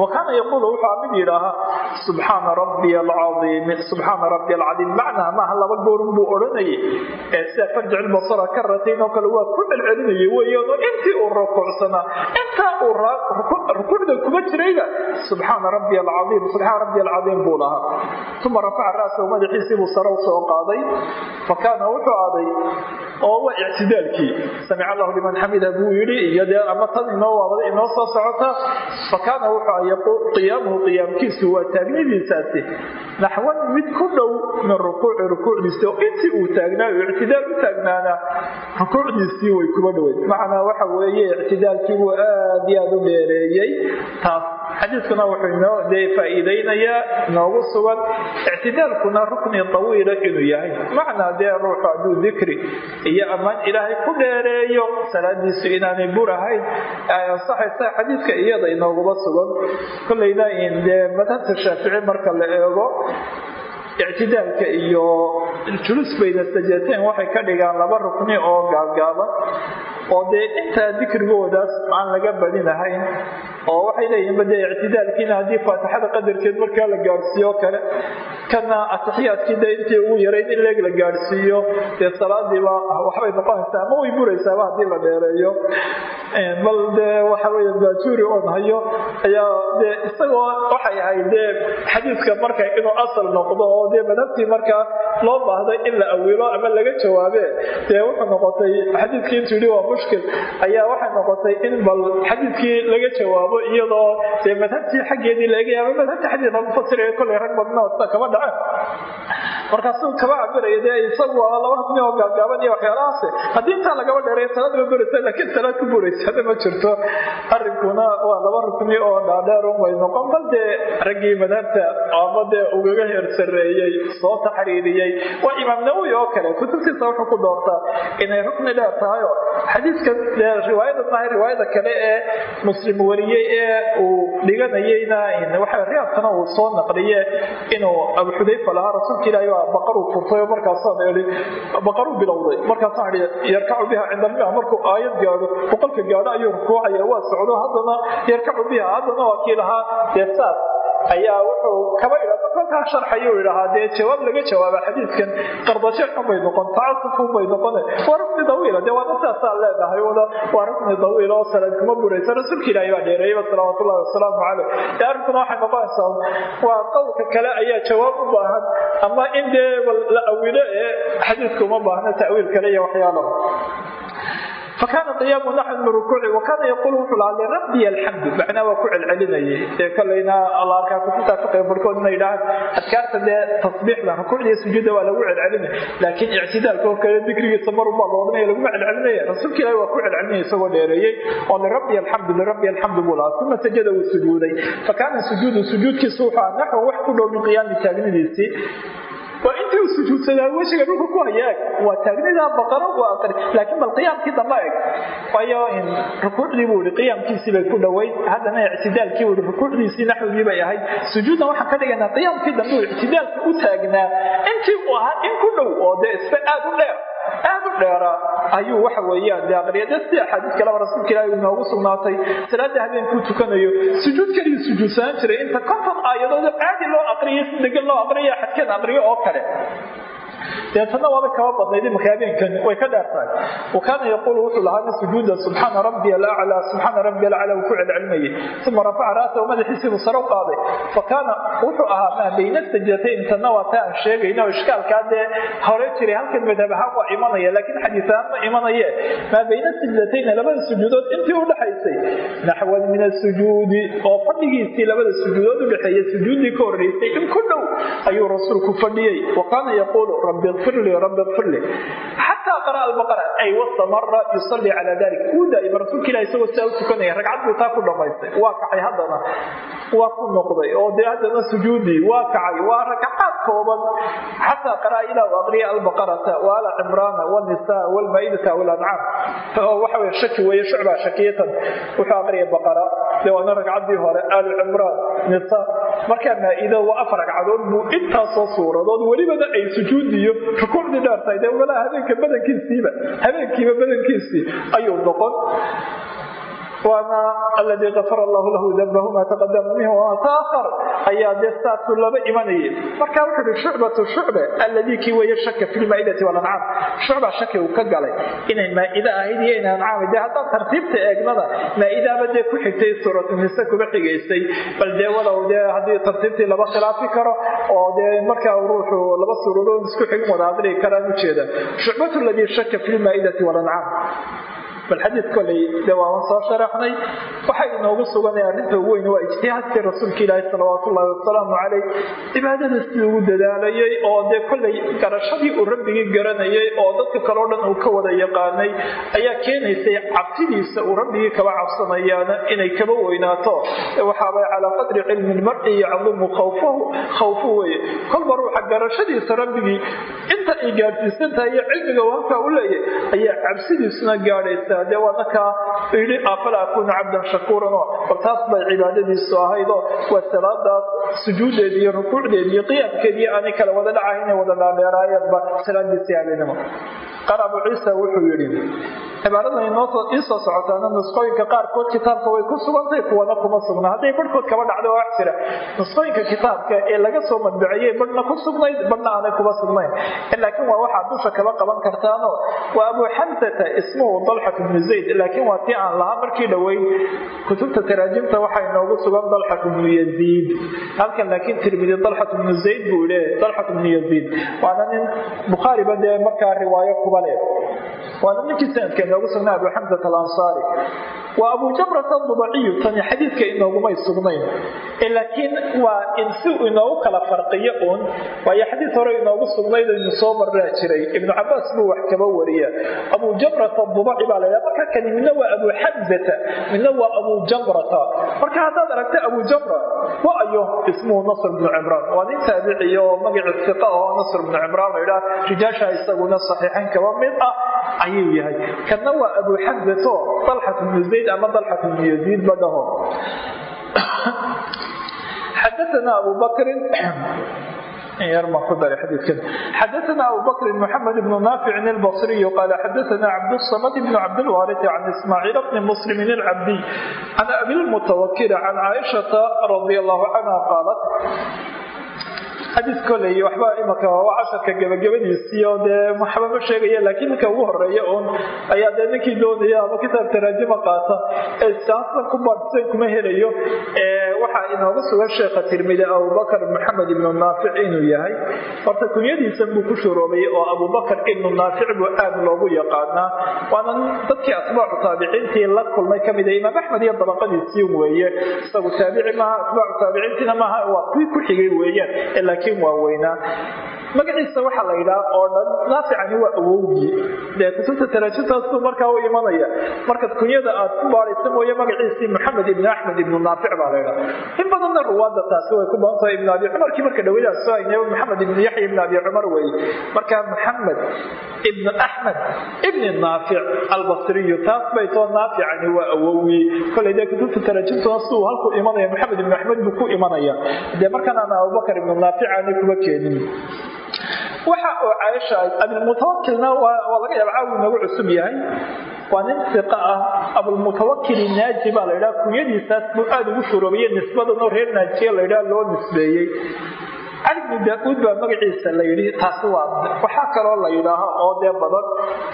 wa kaana yaquulu wuxuu mid yidhaahaa subxaana rabbiy alcaiim subxaana rabbiy alcadiim macnaha maaha laba goorun buu odhanayay ee sida farjic ilbasara karatayn oo kale waa ku celcelinayay weeyaanoo intii uu rukuucsanaa intaa uu rukuucda kuma jirayba subxaana rabbiy alcaiim subxaana rabbiy alcadiim buu lahaa uma rafaca ra'sahu madaxiisii buu sare u soo qaaday fa kaana wuxuu aaday oo waa ictidaalkii samic allahu liman xamida buu yidhi iyo dee ama tan inoo waabada inoo soo socota fa kaana wuxuu qiyaamuhu qiyaamkiisu waa taagnidiisaasi. Naxwan mid ku dhow min rukuuci rukuucdiisi oo intii uu taagnaa u ictidaal u taagnaana rukuucdiisii way kuba dhoweyd. Macnaa waxa weeye ictidaalkiibuu aad iyo aad u dheereeyey. Taas xadiidkuna wuxuu inoo dee faa'iidaynayaa inoogu sugan ictidaalkuna rukni tawiila inuu yahay. Macnaa dee ruuxu hadduu dikri iyo ammaan ilaahay ku dheereeyo salaadiisu inaanay burahayn ay ansaxaysa xadiidka iyada inooguba sugan kolleyna dee madhabta shaafici marka la eego ictidaalka iyo julus bayna sajateen waxay ka dhigaan laba rukni oo gaagaaban oo dee intaa dikrigoodaas aan laga badinahayn oo waxay leeyihiinba dee ictidaalkiina haddii faatixada qadarkeed markaa la gaadhsiiyo kale kana atixiyaadkii dee intii ugu yarayd in leeg la gaadhsiiyo dee salaadiiba waxbay noqonaysaa ama way buraysaaba haddii la dheereeyo. Bal dee waxa wey bajuri oon hayo ayaa dee isagoo waxay ahayd dee xadiiska marka inuu asal noqdo oo dee madhabtii markaa loo baahday in la awilo ama laga jawaabe dee wuxuu noqotay xadiiskii intuu yidhi waa mushkil ayaa waxay noqotay in bal xadiiskii laga jawaabo iyadoo dee madhabtii xaggeedii la egaya ama madhabtii xaggeed lagu fasiraya kollay rag badnoo sida kama dhaceen. Markaasuu kaba cabiraya dee isagu waa laba rukni oo gaagaaban iyo waxyaalahaas haddii intaa lagaba dheereeyo salaad ma buraysa laakiin salaad ku buraysada ma jirto. Arrinkuna waa laba rukni oo dhaadheer un way noqon bal dee raggii madhabta ama dee ugaga heer sarreeyey soo taxriiriyey waa imaam nawowi oo kale. Kutubtiisa wuxuu ku doortaa inay rukni dheer tahayo xadiiska dee riwaayada tahay riwaayada kale ee muslim wariyey ee uu dhiganayeyna waxa riyaadkana uu soo naqliye inuu abu xudayfa lahaa rasuulka ilaahi waa baqaruu furtay markaasaan idhi baqaruu bilowday. Markaasaan idhi yarkacu biha cinda almia markuu aayad gaadho boqolka gaadho ayuu rukuucaya waa socdo haddana yarkacu biha haddana waa kii lahaa. Dee saas ayaa wuxuu kaba idha kolkaa sharxayuu idhahaa dee jawaab laga jawaaba xadiidkan qardashe xunbay noqon tacasufunbay noqone waa rukni dawiila dee waana sidaasaan leenahay una waa rukni dawiila oo salaad kuma buraysa rasuulka ilaahi baa dheereeyaba salawaatullahi wasalaamu caleyh dee arrinkuna waxay noqonaysaa waa qowlka kale ayaa jawaab u baahan ama in dee la awilo ee xadiidka uma baahna ta'wiil kale iyo waxyaalaha fakaana qiyaamu naxwi rukuuci wakaana yaquul wuxuu lahaa lirabbiy alxamdu macnaa waa ku celcelinayay ee kolayna alla arkaa kutubtaa fiqiga barkood ina yidhaahan adkaarta dee tasbiixda rukuucdiiyo sujuudda waa lagu celcelinaya laakiin ictidaalka oo kale dikrigiisa marun baa loodhanaya laguma celcelinaya rasuulka ilaahi waa ku celcelinaya isagoo dheereeyey oo lirabbi alxamdu lirabbi alxamdu buu lahaa uma sajada wuu sujuuday fakaana sujuudu sujuudkiisu wuxuu naxwa wax ku dhow min qiyaami taagnidiisii waa intii uu sujuudsadaa wejiga dhulka ku hayaag waa taagnidaa baqaro waa aqri laakiin bal qiyaamkii dambe eg. Waayo rukuucdii buu ihi qiyaamkiisii bay ku dhoweyd haddana ictidaalkii buu ihi rukuucdiisii naxwigii bay ahayd. Sujuudna waxaan ka dhigaynaa qiyaamkii dambe uu ictidaalka u taagnaa. Intii uu ahaa in ku dhow oo dee isba aad u dheer aad u dheera ayuu waxa weeyaan dee aqriya dee sidii axaadiis kaleba rasuulka ilaahi inoogu sugnaatay salaada habeenkuu tukanayo sujuud keliyu sujuudsanaan jiray inta konton aayadood caadi loo aqriyay si degan loo aqriya xadkeen aqriyo oo kale deetana waabay kaba badnayd imaka habeenkan way ka dheer tahay wa kaana yaquulu wuxuu lahaa sujuuda subxaana rabbiya alaclaa subxaana rabbiya alaclaa uu ku celcelinayay uma rafaca ra'sahu madaxiisiibuu sare u qaaday. Fa kaana wuxuu ahaa maa bayna sajdatayn intana waa taa aan sheegayna oo ishkaalkaa dee hore jiray halkan madhab ahaan waa imanaya laakiin xadiis ahaan ma imanaye maa bayna sajdatayna labada sujuudood intii u dhaxaysay. Naxwan min asujuudi oo fadhigiisii labada sujuudood u dhexeeyay sujuuddii ka horreysay in ku dhow ayuu rasuulku fadhiyey wa kaana yaquulu lii rabbi ikfir lii xataa qara'a albaqara ay wastamara yusalli calaa dalik uu daa'ima rasuulka ilahi isagoo sidaa u tukanaya ragcad buu taa ku dhammaystay waa kacay haddana. Waa ku noqday. Oo dee haddana sujuudii waa kacay. Waa ragcaad kooban. Xataa qara'a ilaa u aqriya albaqarata waala cimraana wanisaa walmaa'idata walancaam oo waxa weye shaki weeye shucbaa shakiyatan. Wuxuu aqriya baqara. Dee waana ragcaddii hore aalu cimraan nisa markaa maa'ido waa afar ragcadood buu intaasoo suuradood welibana ay sujuudiyo rukuucdii dheer tahay dee walaa habeenka badankiisiiba habeenkiiba badankiisii ayuu noqon waana aladii kafara allahu lahu dambahu maa taqadama minhu wamaa taahar ayaa dee saasuu laba imanayay marka wuxuu ihi shucbatu shucbe alladii kii weeye shaka fi lmaa'idati walancaam shucba shaki uu ka galay inay maa'ide ahayd iyo inay ancaami dee haddaan tartiibta eegnada maa'idaaba dee ku xigtay suuratu nise kuba xigaysay bal dee walow dee haddii tartiibtii laba khilaafi karo oo dee markaa ruuxu laba suuradood isku xigin wada adrigi karaan ujeeda shucbatu aladii shaka fi lmaa'idati walancaam bal xadiid koley dee waaban soo sharaxnay. Waxay inoogu suganaya arrinta ugu weyn waa ijtihaadkii rasuulka ilaahi salawaatu ullahi wasalaamu caleyh cibaadada sidii ugu dadaalayay oo dee kolley garashadii uu rabbigii garanayay oo dadka kaleo dhan uu ka wada yaqaanay ayaa keenaysay cabsidiisa uu rabbigii kaba cabsanayaana inay kaba weynaato. Waxaaba calaa qadri cilmi lmar'i yacdumu khawfahu khawfu weye kolba ruuxa garashadiisa rabbigii inta ay gaadhsiisan tahay iyo cilmiga halkaa u leeyahay ayaa cabsidiisuna gaadhaysa de waa nakaa yidhi afala akuunu cabdan shakuuran bal taas bay cibaadadiisu ahaydoo waa salaadaas sujuuddeedi iyo rukuucdeedi iyo qiyaamkeedii aanay kala wada dhacahay inay wada dhaadheeraayeenba salaadiisii habeenimo qaal abu ciisa wuxuu yidhi cibaaradan iisoo socotaana nusqooyinka qaarkood kitaabka way ku sugantay kuwana kuma sugna. Hadday barhkood kaba dhacdo wax jira. Nusqooyinka kitaabka ee laga soo madbiciyey barhna ku sugnayd barhna aanay kuba sugnayn. Laakiin waa waxaad dusha kaba qaban kartaano. Waa abu xamsata ismuhu dalxat bnu zayd. Laakiin waa tii aan lahaa markii dhoweyn. Kutubta taraajimta waxaa inoogu sugan dalxat bnu yaziid. Halkan laakiin tirmidi dalxat bnu zayd buu leeyahay dalxat bnu yaziid. Waana nin bukhaariba dee markaa riwaayo kuba leh waana ninkii sanadka inoogu sugnay abu xamsat alansaari waa abu jamrata adubaciyu tani xadiidka inoogumay sugnayn laakiin waa in si uu inoogu kala farqiyo uun waayo xadiid hore inoogu sugnayd aynu soo maraa jiray. Ibnu cabaas buu wax kaba wariya. Abu jamrata adubaci baa laydhaha marka kani midna waa abu xamsata midna waa abu jamrata. Marka haddaad aragta abu jamra wa ayo ismuhu nasr bnu cimraan. Waa nin taabiciya oo magaci fiqa oo nasr bnu cimraan laydhaha rijaasha isaguna saxiixayn kaba mid ah ayuu yahay kana waa abu xamsato dalxat bnu zayd ama dalxat bnu yaziid badhaho xadaana abu bakrin xadaana abu bakr mxamed bn naaficin اlbصriy qala xadaana cabdالصmd bn cabdاlwariث can ismaaciil bni mslim اlcabdiy can abi lmutawakil can caaishaةa radi allahu canha qaalat xadiis koley waxba imaka waa casharka gebagabadiisii oo dee waxba ma sheegaya laakiin ninka ugu horreeya uun ayaa dee ninkii doonaya ama kitaab taraajima qaata. Ee istaaslan ku baadhsan kuma helayo. Waxaa inooga sugan sheekha tirmidi abubakar maxamed ibnu naafic inuu yahay. Horta kunyadiisan buu ku shuroobay oo abubakar ibnu naafic buu aad loogu yaqaanaa. Waana dadkii atbaacu taabiciintii la kulmay ka mid ah imaam axmed iyo dabaqadiisii weeye. Isagu taabici maaha atbaacu taabiciintiina maaha waa kuwii ku xigay weeyaan laakiin waa weynaa magaciisa waxaa la yidhaha oo dhan naaficani waa awowgii. Dee kutubta taraajintaasuu markaa u imanaya. Markaad kunyada aad ku baadhaysa mooye magaciisii maxamed ibnu axmed ibnu naafic baa la ydhaha in badanna ruwaadda taasi way ku badan tahay ibnu abi cumarkii marka dhawadaas soo haynay maxamed ibnu yaxya ibnu abi cumar weeye. Markaa maxamed ibnu axmed ibni naafic albasriyu taas bay too naaficani waa awowgii. Koley dee kutubta taraajintaas uu halkuu imanaya maxamed ibnu axmed buu ku imanaya. Dee markaan aan abubakar ibnu naafic aanay kuma keenin. Waxa uu caaisha abilmutawakilna waa laga yaaba caawi noogu cusub yahay. Waa nin siqa ah abulmutawakil naaji baa la ydhaha kunyadiisaas buu aada ugu shuroobaye nisbadanoo reer naajiya la ydhaha loo nisbeeyey cali baa magaciisa la yidhi taasi waa waxaa kaloo la yidhaaha oo dee badan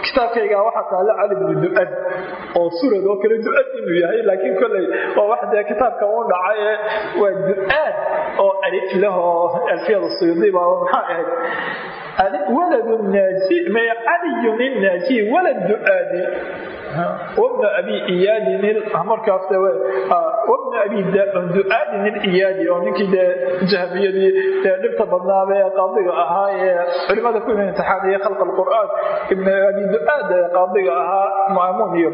kitaabkayga waxaa taale cali bnu du-ad oo surad oo kale du-ad inuu yahay laakiin kolley waa wax dee kitaabka u dhacay ee waa du-aad oo alif lah oo alfiyada suyuudi maxaa ahayd waladu naaji may caliyun innaaji walad du-aadi wabna abi iyaadin markaas wabna abi du'aadin iliyaadi oo ninkii dee jahmiyadii dee dhibta badnaaba ee qaadiga ahaa ee culimada ku imtixaaniyey khalq alqur'aan ibn abi du'aad qaadiga ahaa maamuun iyo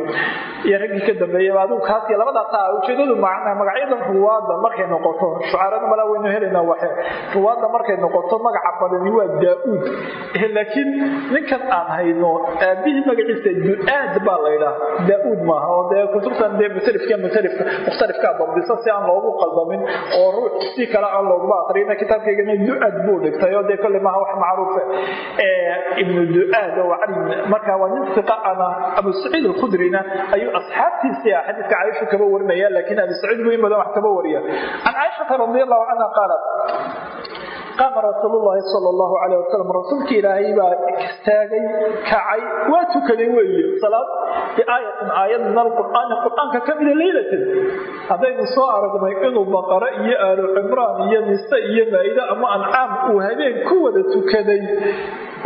iyo raggii ka dambeeyay adigu kaas iyo labadaasa ujeedadu macna magacyadan ruwaada markay noqoto shucaarada malaa waynu helayna waxe ruwaada markay noqoto magaca badani waa daa-uud laakiin ninkan aan hayno aabihii magaciisa du-aad baa laydhaa daa-uud maaha oo dee kutubtan dee mutalifka mutalifka mukhtalifkaa dabdisa si aan loogu qaldamin oo ruux si kale aan looguma aqrina kitaabkaygana du-aad buu dhigtay oo dee kolley maaha wax macruufe. Ibnu du-aad oo cali markaa waa nin siqa ana abu saciid alkhudrina ayuu asxaabtiisii ah xadiiska caaisha kaba warinaya laakiin abi saciid buu in badan wax kaba wariya. Can caaishata radi allahu canha qaalat qaama rasuul llahi sal llahu alayh wasalam rasuulka ilaahay baa istaagay kacay waa tukaday weeye. Salaad biaayatin aayad min alqur'aani qur'aanka ka mida leylatan haddaynu soo aragnay inuu baqaro iyo aalu cimraan iyo nise iyo maa'ide ama ancaam uu habeen ku wada tukaday.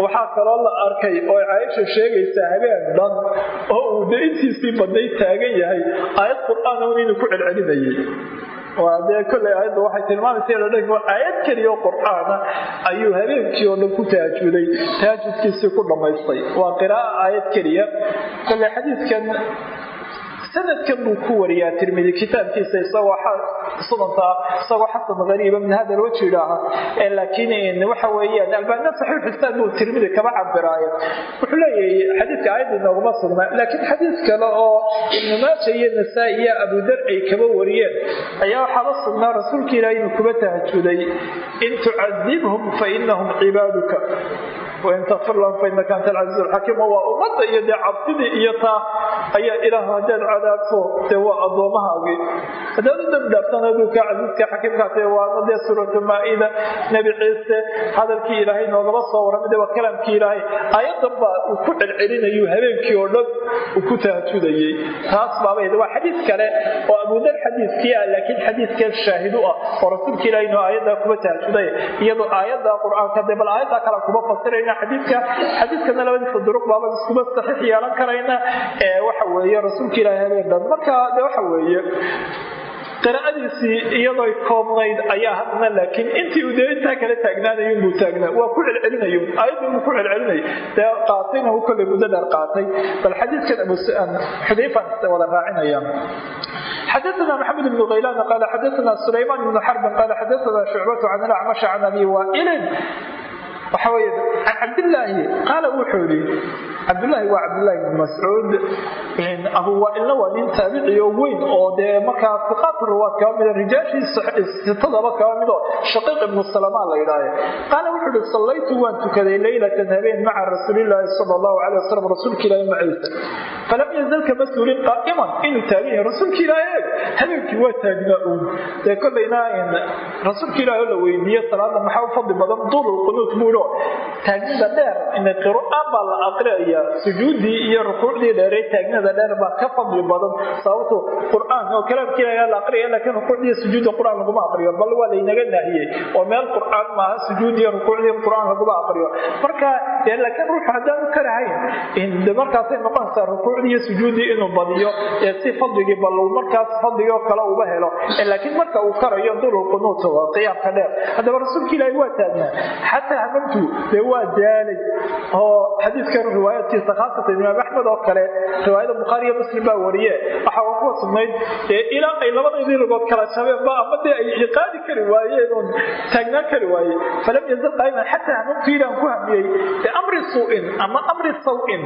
Waxaa kaloo la arkay oo caaisha sheegaysa habeen dhan oo uu de intiisii badnay taagan yahay. Aayad qur'aan un inuu ku celcelinayay waa dee kolley aayadda waxay tilmaamaysa la dhan aayad keliya oo qur'aana ayuu habeenkii oo dhan ku tahajuday tahajudkiisii ku dhammaystay. Waa qira'a aayad keliya. Kolley xadiidkan sanadkan buu ku wariyaa tirmidi kitaabkiisa isagoo xasan hariiba min hada lwaji idhaaha laakiin waxa weeyaan albaanina saxiix xisaan buu tirmidi kaba cabiraayo wuxuu leeyahay xadiidka aayadda inooguma sugna laakiin xadiid kale oo ibnu maaja iyo nasaa-i iyo abudar ay kaba wariyeen. Ayaa waxaaba sugnaa rasuulka ilaahi inuu kuba tahajuday in tucadibhum fa inahum cibaaduka wain takfir lahum fainaka anta alcasiiz alxakiim waa ummadda iyo dee cabsidii iyo taa ayaa ilaah haddaad cadaabto dee waa addoomahaagii. Haddaad u dambidhaaftan aduu ka casiiska xakiimkaate waana dee suuratu maa-ida nebi ciise hadalkii ilaahay noogaba soo warramay dee waa kalaamkii ilaahay. Aayadan baa uu ku celcelinayu habeenkii oo dhan uu ku tahajudayey taas baabad waa xadiid kale oo abudar xadiidkii ah laakiin xadiidkan shaahid u ah oo rasuulka ilahay inuu aayaddaa kuba tahajuday iyadoo aayadda qur'aanka dee bal aayaddaa kale kuba fasirayna xadiidka xadiidkana labadiisa duruq baaban iskuba saxiix yeelan karayna waxa weeye rasuulka ilaahay habeen dhan marka de waxa weeye qiraa'adiisii iyadooy koobnayd ayaa hadna laakiin intii uu dee intaa kala taagnaanayun buu taagnaa waa ku celcelinayo aayaddan buu ku celcelinay dee qaatayna uu kolley muddo dheer qaatay bal xadiidkan xudayfan wada raacinaya xdثna mحamed بن غylan qal xadثna سlayman بن xرb qal xadثna شhucbaة can اlأcmaشh can abi waa'ilin waxa wey qaala wuxuu yihi cabdilaahi waa cabdilaahi bn mascuud abu waailna waa nin taabici oo weyn oo dee markaa iqaat ruwaad kaba mida rijaashii sitadaba kaba mido shaqiiq ibnu salama la yidhaahe qaala wuxuu ihi sallaytu waan tukaday leylatan habeen maca rasuulilaahi sal allahu alay wasalam rasuulka ilaahi maciisa falam yazal kama qaa'iman inuu taagan yahay rasuulka ilaahi habeenkii waa taagnaa uun. Dee kollayna rasuulka ilaahi oo la weydiiye salaada maxaa u fadli badan? Duululqunuut buu taagnida dheer qur'aan baa la aqriaya sujuudii iyo rukuucdii dheere taagnida dheer baa ka fadli badan sababto qur'aan oo kalaamkii ayaa la aqriya laakiin rukuucdiiyo sujuudda qur'aan laguma aqriyo bal waa laynaga naahiyey. Oo meel qur'aan maaha sujuudiyo rukuucdii qur'aan laguma aqriyo. Marka dee laakiin ruuxu haddaanu karahayn markaasay noqonaysaa rukuucdii iyo sujuuddii inuu badiyo ee si fadligii bal markaas fadligii oo kale uba helo laakiin marka uu karayo qunuut waa qiyaamka dheer. Haddaba rasuulka ilaahi waa taagnaa xataa hamamtu dee waa daalay oo xadiidkan riwaayadkiisa khaasatan imaam axmed oo kale riwaayada bukhaari iyo muslim baa wariye waxa kuwa sugnayd ilaa ay labadaydii lugood kala jabeen ba ama dee ay iqaadi kari waayeen oon taagnaan kari waaye falam yazal qaa'iman xataa hamamtu ilaan ku hamiyey biamri suu'in ama amri saw'in.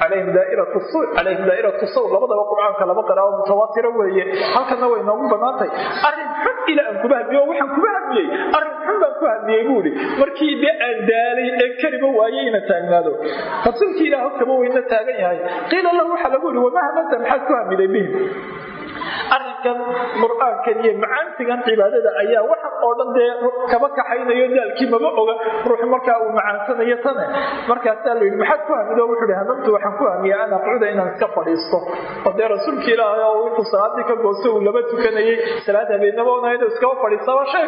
Calayhim daa'iratu suu calayhim daa'iratu saw labadaba qur'aanka laba qiraa'o mutawaatira weeye. Halkana way noogu bannaantay. Arrin xun ila aan kuba hamiyo waxaan kuba hamiyey arrin xun baan ku hamiyey buuri markii dee aan daalay ee keliba waayey ina taagnaado. Rasuulkii ilaah kaba weyna taagan yahay. Qiila lahu waxaa lagu yihi wama maxaad ku hamiday bihim arrinkan qur'aankan iyo macaansigan cibaadada ayaa waxan oo dhan dee kaba kaxaynayo daalkii maba oga. Ruux markaa uu macaansanayo tane. Markaasaa la yidhi maxaad ku hamido? Wuxuu hi hamamtu waxaan ku hamiya an aqcuda inaan iska fadhiisto. Oo dee rasuulka ilaahay oo intuu salaadii ka goosto uu laba tukanayay salaad habeenaba onayd iskaba fadhiista waa shay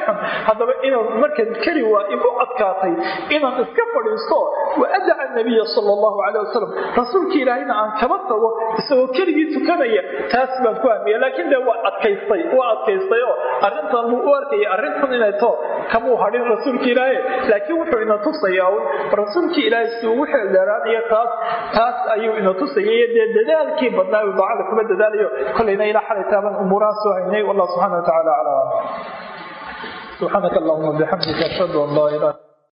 haddaba inaan markan keli waa igu adkaatay inaan iska fadhiisto wa adaca nabiya sala allahu caleyh wasalam rasuulka ilaahayna aan kaba tago isagoo keligii tukanaya taas baan ku hamiya laakiin de waa adkaystay u adkaystay oo arrintan buu u arkayay arrintan inay too kamuu hadhin rasuulka ilaahay. Laakiin wuxuu ina tusayaa un rasuulkii ilaahay si ugu xeeldheeraanayo taas taas ayuu ina tusayay dee dadaalkii badnaa uu daacada kuma dadaalayo kolayna ilaa xalay taaban umuuraha soo haynay. Wallah subxana wa tacala calaa subxaanaka allahuma bixamdika ashhadu an laa ilaha